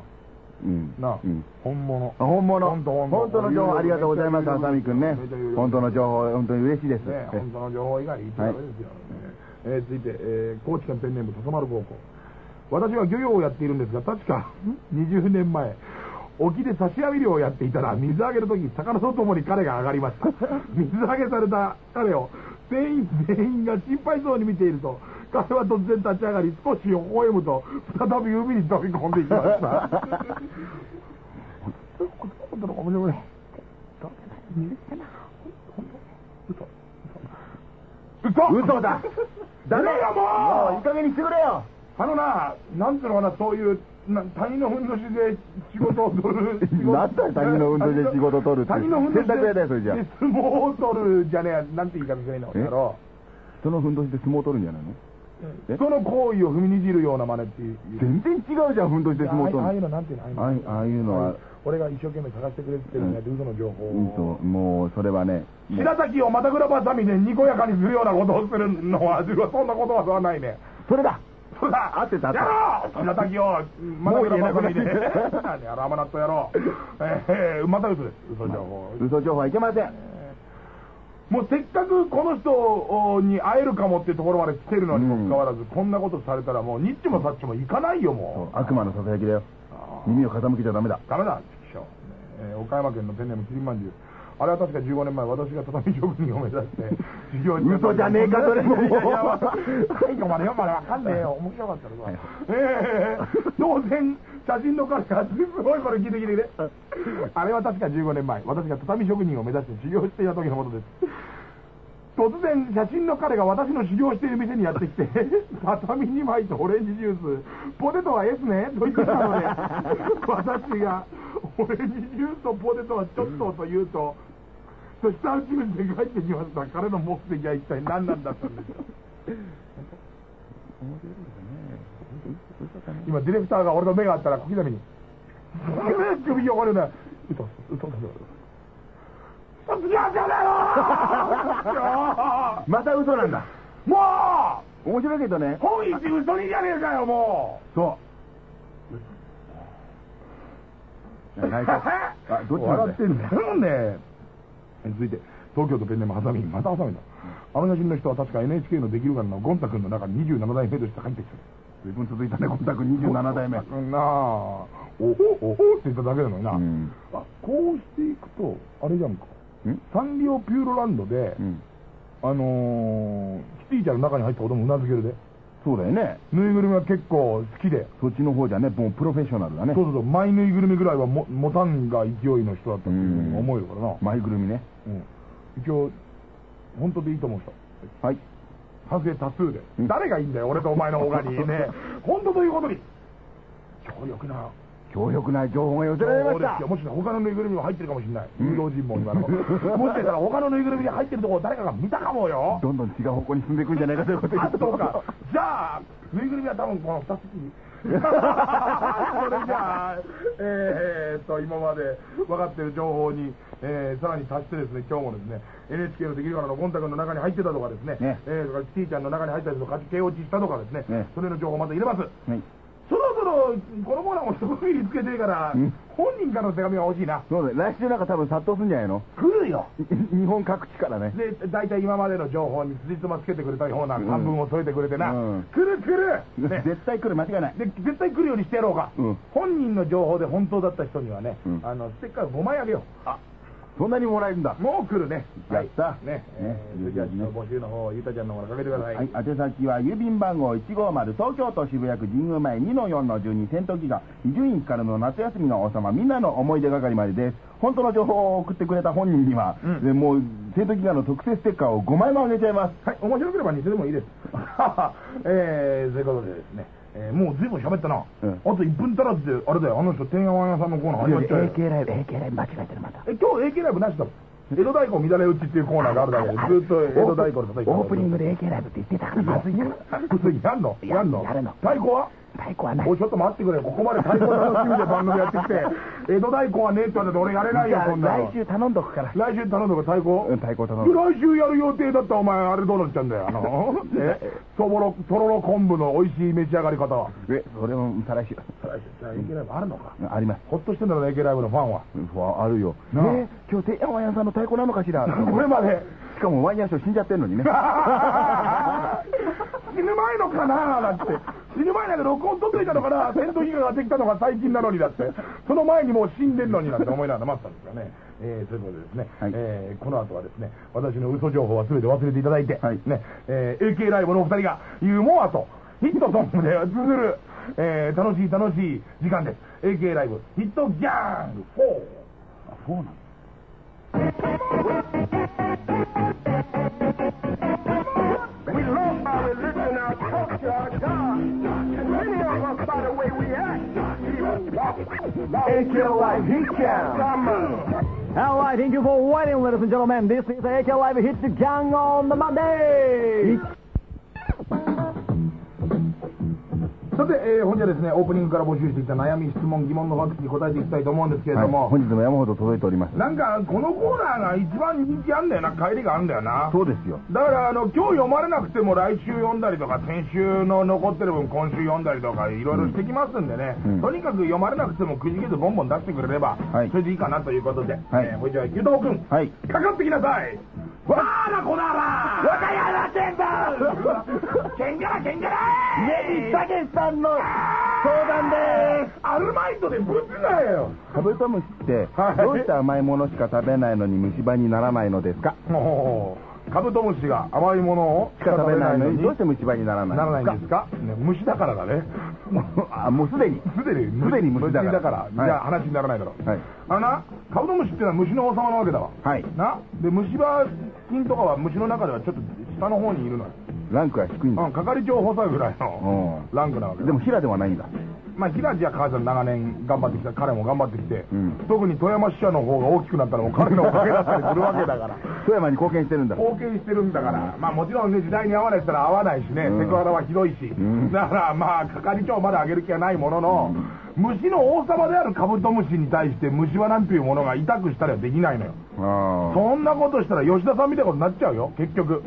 うん。な、うん。本物。あ本物。本当本当本当の情報ありがとうございます、あさみくんね本当の情報、本当に嬉しいです。ね、本当の情報以外言ってダメですよ。えー続いて、えー高知県ペンネーム笹丸高校。私は漁業をやっているんですが、確か20年前、沖で刺し網漁をやっていたら、水揚げの時、魚とともに彼が上がりました。水揚げされた彼を、全員全員が心配そうに見ていると、彼は突然立ち上がり、少し微笑むと、再び海に飛び込んでいきました。本当の面白い。嘘。嘘。だ。ダメいやもういい加減にしてくれよあのな、なんていうのかな、そういう、な他人のふんどしで仕事を取る。なんだよ他人のふんどしで仕事を取るって。他人のふんどしで洗濯屋だよそれじゃで相撲を取るじゃねえや、なんて言い方すればいいのえ？だろ人のふんどしで相撲を取るんじゃないの？えその行為を踏みにじるような真似っていう。全然違うじゃん、ふんどしで相撲を取るああいうのなんていうのああいうああいうのは。俺が一生懸命探してくれてるんやって嘘の情報うんを。と、もう、それはね、もう白滝をまたぐらばさみでにこやかにするようなことをするのは、そんなことははないね。それだそうだ合ってた。やろうそんな滝を。またもう言えなくなっで何やろ甘納豆やろうえー、また嘘です嘘情報。嘘情報はいけません。もうせっかくこの人に会えるかもってところまで来てるのにもかかわらず、こんなことされたらもうニッチもサッチもいかないよもう。悪魔のささやきだよ。耳を傾けちゃダメだ。ダメだ。えー岡山県の天然のキリンまんじゅう。あれは確か15年前、私が畳職人を目指して、修行して嘘じゃねえかそれもいやいやいや、最後まで読までわかんねえよ。面白かったらさ。えー、当然、写真の彼が、すごいこれ聞いて聞いてね。あれは確か15年前、私が畳職人を目指して修行していた時のことです。突然、写真の彼が私の修行している店にやってきて、畳2枚とオレンジジュース、ポテトは S ね？と言ってきたので、私が、オレンジジュースとポテトはちょっとと言うと、そしたうち口で帰ってきました。彼の目的は一体何なんだったんでしょう。今、ディレクターが俺の目があったら小刻みに、首汚れない。嘘、嘘、嘘、嘘。卒業じゃね。えよまた嘘なんだ。もう面白いけどね。本一嘘にじゃね。えかよ、もうそう。泣いた。あ、どっち笑ってんだよね。え続いて、東京都ペンネームハサミ、またハサミだ。あの写真の人は確か NHK のできるかなのゴンタ君の中に27代目として入ってきてる。随分続いたね、コンタク27代目。うんなあ、おおおおって言っただけなのにな。うんあ、こうしていくと、あれじゃんか。んサンリオピューロランドで、うん。あのー、キティちゃんの中に入ったこともうなずけるで。そうだよね。ぬいぐるみは結構好きで。そっちの方じゃね、もうプロフェッショナルだねそう。そうそう、マイぬいぐるみぐらいはも持たんが勢いの人だったっていうふうに思えるからな。前ぐるみね。うん。一応、本当でいいと思う人。はい。賛成多数で。うん誰がいいんだよ、俺とお前の他にね。本当ということに。強力な。強力な情報が寄せられましたそうですよ。。もしかしたら他のぬいぐるみも入ってるかもしれない。うん誘導尋問今の。もしかしたら他のぬいぐるみに入ってるところ誰かが見たかもよ。どんどん違う方向に進んでいくんじゃないかということであ、そうか。じゃあ、ぬいぐるみは多分この二つに。それじゃあ、えーっと、今まで分かってる情報に、えーさらに足してですね、今日もですね、NHK のできるからのコンタクトの中に入ってたとかですね、ねえーそれからキティちゃんの中に入ったりとか、毛落ちしたとかですね、ねそれの情報また入れます。はい。そろそろ、このコーナーも一区切りつけてるから、うん。本人からの手紙が欲しいな。そうだよ来週なんか多分殺到するんじゃないの？来るよ。日本各地からね。で、大体今までの情報につじつまつけてくれたようなうん。半分を添えてくれてな、うん。来る来る、ね、絶対来る、間違いない。で絶対来るようにしてやろうか、うん。本人の情報で本当だった人にはね、うん。あのステッカー5枚あげようそんなにもらえるんだ。もう来るね。やった。はい。ね。えーねじゃあちょっと募集の方ゆうたちゃんの方からかけてください、はい、宛先は郵便番号150東京都渋谷区神宮前2-4-12戦闘機が伊集院からの夏休みの王様みんなの思い出係までです。本当の情報を送ってくれた本人には、うん。でもう戦闘機がの特製ステッカーを5枚もあげちゃいます。はい、面白ければ似てでもいいです。えー、ということでですね、えー、もう随分喋ったな。うん。あと1分足らずで、あれだよ、あの人、天安屋さんのコーナー始まっちゃうよ。AK ライブ AK ライブ間違えてるまた。え、今日 AK ライブなしだ。江戸太鼓乱れ打ちっていうコーナーがあるだけで、ずっと江戸太鼓で叩いてオープニングで AK ライブって言ってたから。まずいから。やんの？やんの？やるの。太鼓は？太鼓はないおい、ちょっと待ってくれ。ここまで太鼓楽しみで番組やってきて、江戸太鼓はねえって言われて俺やれないよ、そんなの来。週頼んどくから来週頼んどく太鼓？うん太鼓頼む来週やる予定だったお前、あれどうなっちゃうんだよ。あの、え、そぼろ、とろろ昆布の美味しい召し上がり方は。えそれも再来週来週、じゃあ AK ライブあるのか。ありますほっとしてんだろうね、AK ライブのファンは。うんあるよなあえ今日天山屋さんの太鼓なのかしら？これまで。しかもワイヤーショー死んじゃってんのにね 死ぬ前のかななんて。死ぬ前なんか録音取っといたのかな戦闘機ができたのが最近なのにだって。その前にもう死んでんのになんて思いながら待ってたんですよね。えー、ということでですね、はいえーこの後はですね、私の嘘情報は全て忘れていただいて、はいね、えー AK ライブのお二人がユーモアとヒットソングで綴る、えー楽しい楽しい時間です。AK ライブヒットギャング4。そうなの We love our religion, our culture, our God. And many of us, by the way we act, AK Live Hit Count. Come on. All right, thank you for waiting, ladies and gentlemen. This is AK Live Hit the Gang on the Monday. さて、えー、本日はですね、オープニングから募集してきた悩み、質問、疑問のファックスに答えていきたいと思うんですけれはい、ども、本日も山ほど届いております。なんか、このコーナーが一番人気あんだよな、帰りがあんだよな。そうですよ。だから、あの、今日読まれなくても来週読んだりとか、先週の残ってる分今週読んだりとか、いろいろしてきますんでね、うんとにかく読まれなくてもくじけずボンボン出してくれれば、はいそれでいいかなということで、はいえー、ほいじゃあ、ゆうたおくん、はい。かかってきなさいわーらこならわかやらせんばけんがらけんがら家たけしさんの相談でアルマイトでぶつなよす。カブトムシってはい、どうして甘いものしか食べないのに虫歯にならないのですか？カブトムシが甘いものをしか食べないのに、どうして虫歯にならないならないのでんですか、ね、虫だからだね。かあ、もうすでに？すでに。すでに虫だから。じゃあ話にならないだろう、はい。あのなカブトムシってのは虫の王様なわけだわ。はい。な？で虫歯菌とかは虫の中ではちょっと下の方にいるのよ、ランクは低いんだ。うん、係長補佐ぐらいのうランクなわけだ。でも、ヒラではないんだ。まあ、平地や母さん長年頑張ってきた彼も頑張ってきて、うん特に富山支社の方が大きくなったのも彼のおかげだったりするわけだから 富山に貢献してるんだ。貢献してるんだから、まあもちろんね、時代に合わないったら合わないしね、うんセクハラはひどいし、んだからまあ、係長まで上げる気はないものの、虫の王様であるカブトムシに対して虫歯なんていうものが痛くしたりはできないのよ。あそんなことしたら吉田さんみたいなことになっちゃうよ、結局。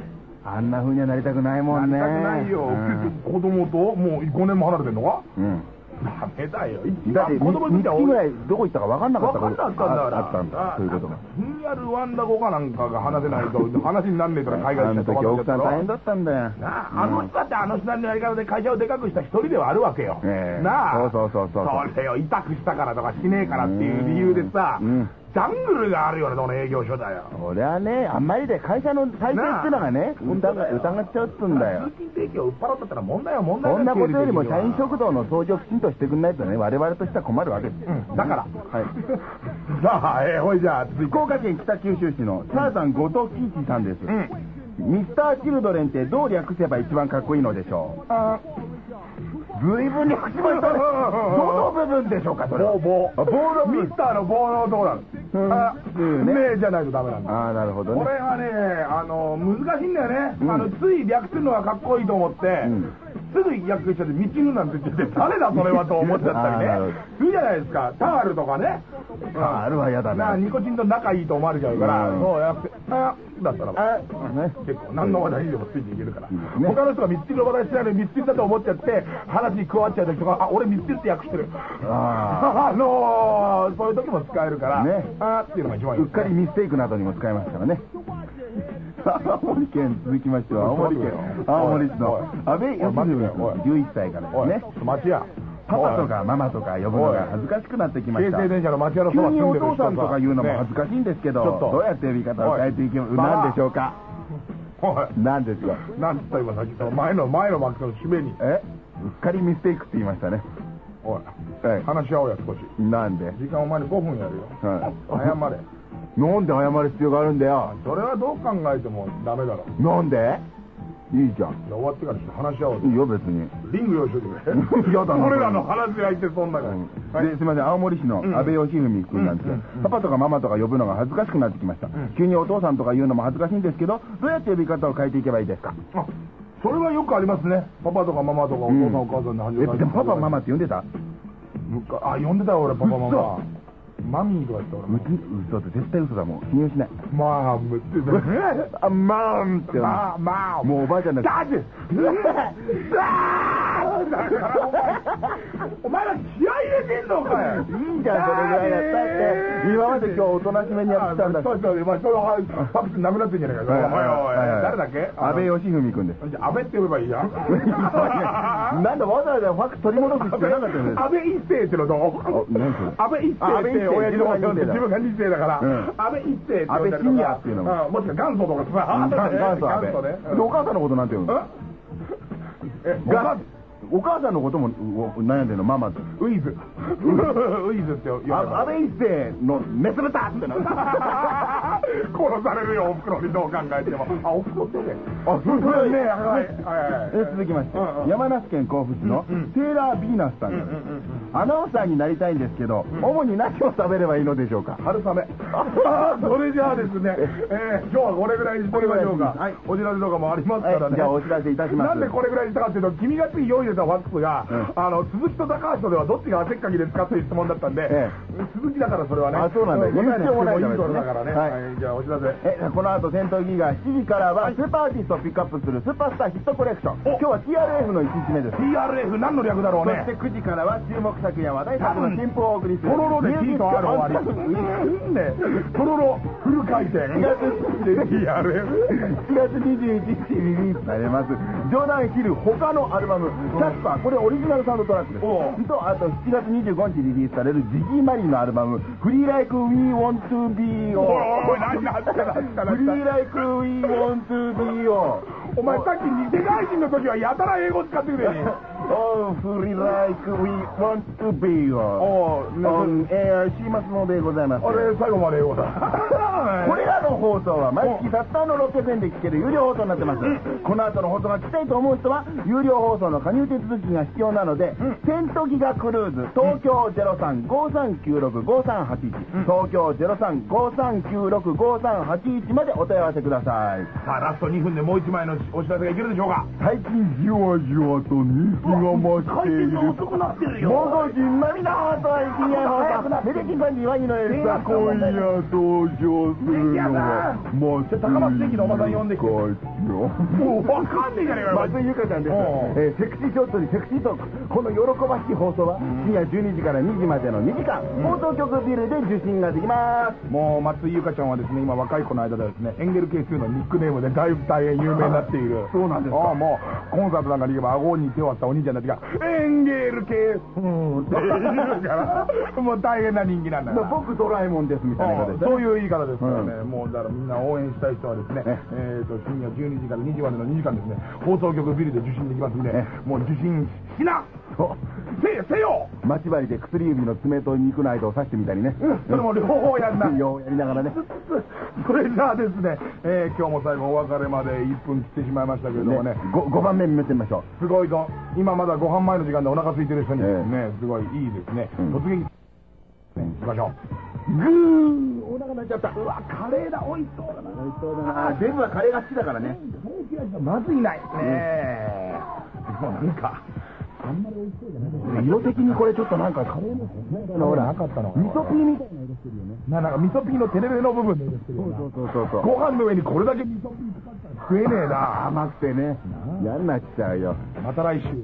あ。あんな風にはなりたくないもんね。なりたくないよ、うん子供ともう5年も離れてんのか？うん。ダメだよ。だって、子供3見たぐらいどこ行ったか分かんなかった分かんなかったんだからああったんだ。そういうことが。ふんやるワンダ語かなんかが話せないと話になんねえから海外あの行っちゃって時奥さん大変だだったんだよ。なああの人だってあの人なりのやり方で会社をでかくした一人ではあるわけよ、ええなあそうそうそうそうそれを痛くしたからとかしねえからっていう理由でさ、うんジャングルがあるよねその営業所だよ。俺はね、あんまりで会社の体制ってのがね、疑疑っちゃうっつうんだよ。売っ払ったったら問題は問題だそんなことよりも社員食堂の掃除をきちんとしてくんないとね、我々としては困るわけです。うん。だから。はい。さあ、えー、ほいじゃあ福岡県北九州市のサーさん後藤喜一さんです。うん。ミスター・チルドレンってどう略せば一番かっこいいのでしょあう随分略しましたね。ど の部分でしょうか、それは。棒棒のミスターの棒のとこなん。あうん。ね。ねえじゃないとダメなんだ。ああ、なるほどね。これがね、あの、難しいんだよね。うん。あの、つい略するのがかっこいいと思って、んすぐ略しちゃって、ミチルなんて言っちゃって、誰だそれはと思っちゃったりね。するじゃないですか。タールとかね。タールは嫌だね。ニコチンと仲いいと思われちゃうから、うん。そうやって、あだったら、あ、ね。結構何の話題にでもついていけるから、他の人がミッチルの話題してないのにミッチルだと思っちゃって話に加わっちゃう時とかあ俺ミッチルって訳してる。あ あのー、そういう時も使えるから、ね。あーっていうのが一番いいうっかりミステイクなどにも使えますからね。青森県続きましては、青森県、青森市の安倍康文君11歳からですね。町屋パパとかママとか呼ぶのが恥ずかしくなってきました。京成電車の町屋のそ急におば住んでる人父さんとか言うのも恥ずかしいんですけど、どうやって呼び方を変えていけなんでしょうか？なんですか？なんつった今さっきその前の前のマックの締めに。え？うっかりミステイクって言いましたね。おい。話し合おうや少し。なんで？時間お前に5分やるよ。はい。謝れなんで謝る必要があるんだよ。それはどう考えてもダメだろ。なんで？いいじゃん。じゃあ終わってからちょっと話し合おういいよ、別に。リング用意しといてくれ。やだな俺らの話し合いってそんなのはいですみません、青森市の安倍義文君なんですけど、パパとかママとか呼ぶのが恥ずかしくなってきました、急にお父さんとか言うのも恥ずかしいんですけど、どうやって呼び方を変えていけばいいですか、あそれはよくありますね。パパとかママとかお父さんお母さんでえでもパパ、ママって呼んでた？あ呼んでたよ俺パパマママミーとか言って俺うち嘘って絶対嘘だ。もん、信用しない。まあむってあ、まーんって。まあまあもうおばあちゃんだ。だってお前ら気合い入れてんのかよ。いいじゃん、それぐらいやったって。今まで今日おとなしめにやってきたんだ。し。そうそうまあそのファックスなくなってんじゃないかおいおい。誰だっけ？安倍義文君で。す。じゃあ安倍って呼べばいいじゃんなんだわざわざファックス取り戻す必要なかったんです。安倍一世ってのどう？安倍一世って親父の方呼んで自分が二世だから、うん。安倍一世って呼んだりっていうのも。んもしくは元祖とかさ元祖ねでお母さんのことなんて言うのえがお母さんのこともお悩んでるのママと。ウイズ ウイズって呼ばれあ安倍一世のメス豚っての。殺されるよ、お袋にどう考えても。あ、お袋ってね。あ、それこれね、ね、はい、はい。え続きまして、山梨県甲府市のセーラービーナスさんです、アナウンサーになりたいんですけど、主に何を食べればいいのでしょうか？春雨。あそれじゃあですね、えー今日はこれぐらいにしておきましょうか。はいお知らせとかもありますからね。はいじゃあお知らせいたしますなんでこれぐらいにしたかっていうと、君がつい用意してたファックスが、うん。あの、鈴木と高橋とではどっちが汗っかきですかっていう質問だったんで、え鈴木だからそれはね。あそうなんだ。答えなくてもいいらねれだからね。はいはい、じゃあお知らせ。えこの後戦闘ギガ7時からはスーパーアーティストをピックアップするスーパースターヒットコレクション。お。今日は TRF の1日目です。TRF 何の略だろうね。そして。9時からは注目作や話題作の新譜をお送りするとろろでヒートある終わり。ミュージックね、とろろフル回転。4 月で TRF。7月21日にリリースされます。ジョーダン・ヒル他のアルバム「キャスパー」これオリジナルサウンドトラックです。とあと7月25日にリリースされるジギー・マリンのアルバム「フリー・ライク・ウィー・ウォン・トゥ・ビー」をおいおい何だった何だったフリー・ライク・ウィー・ウォン・トゥ・ビーをお前さっき世界人の時はやたら英語使ってくれよ。Oh, free like we want to be をおうオンエアしますのでございます。あれ、最後まで英語だ。これらの放送は毎月たったの600円で聞ける有料放送になってます。この後の放送が聞きたいと思う人は、有料放送の加入手続きが必要なので、セントギガクルーズ、東京03-5396-5381、東京03-5396-5381までお問い合わせください。さあ、ラスト2分でもう1枚のお知らせがいけるでしょうか？最近じわじわと人気が増している。遅くなってるもごじんまみな放送一夜放送メデキンバンジーワニのエースさ今夜登場するのは松井高松関のおばさん呼んできてももうわかんねえじゃねえかよ。松井ゆかちゃんです、えーセクシーショットにセクシートークこの喜ばしい放送は深夜12時から2時までの2時間放送局ビルで受信ができますもう松井優香ちゃんはですね、今若い子の間ではですね、エンゲル係数のニックネームで大大変有名になっている。そうなんですか。ああ、もう、コンサートなんかに行けば顎に手を割ったお兄ちゃんたちが、エンゲル係数って言うから、もう大変な人気なんだから。僕ドラえもんですみたいなああ形で、そういう言い方ですからね、もうだからみんな応援したい人はですね、ね。えー、と深夜12時から2時までの2時間ですね、放送局ビルで受信できますんでね、もう受信しな。そう。せせよ。待ち針で薬指の爪と肉の間を刺してみたりね、それも両方やんな。ようやりながらね。それじゃあですね、えー今日も最後お別れまで1分切ってしまいましたけれどもね、5, 番目見てみましょすごいぞ。今まだご飯前の時間でお腹空いてる人に、ええ。ね、すごいいいですね。うん。突撃、ね、行きましょう。うぐー。お腹鳴っちゃった。うわ、カレーだ、美味しそうだな。そうだな。デブはカレーが好きだからね。まずいない。ねえ。もう なんか、色的にこれちょっとなんかカレーのほら、なかったの。味噌ピーみたいな色してるよね。ななんか味噌ピーのテレレの部分で入れてるよなそうそうそうそう。ご飯の上にこれだけ味噌ピー使ったら食えねえな。甘くてね。嫌になっちゃうよ。また来週。「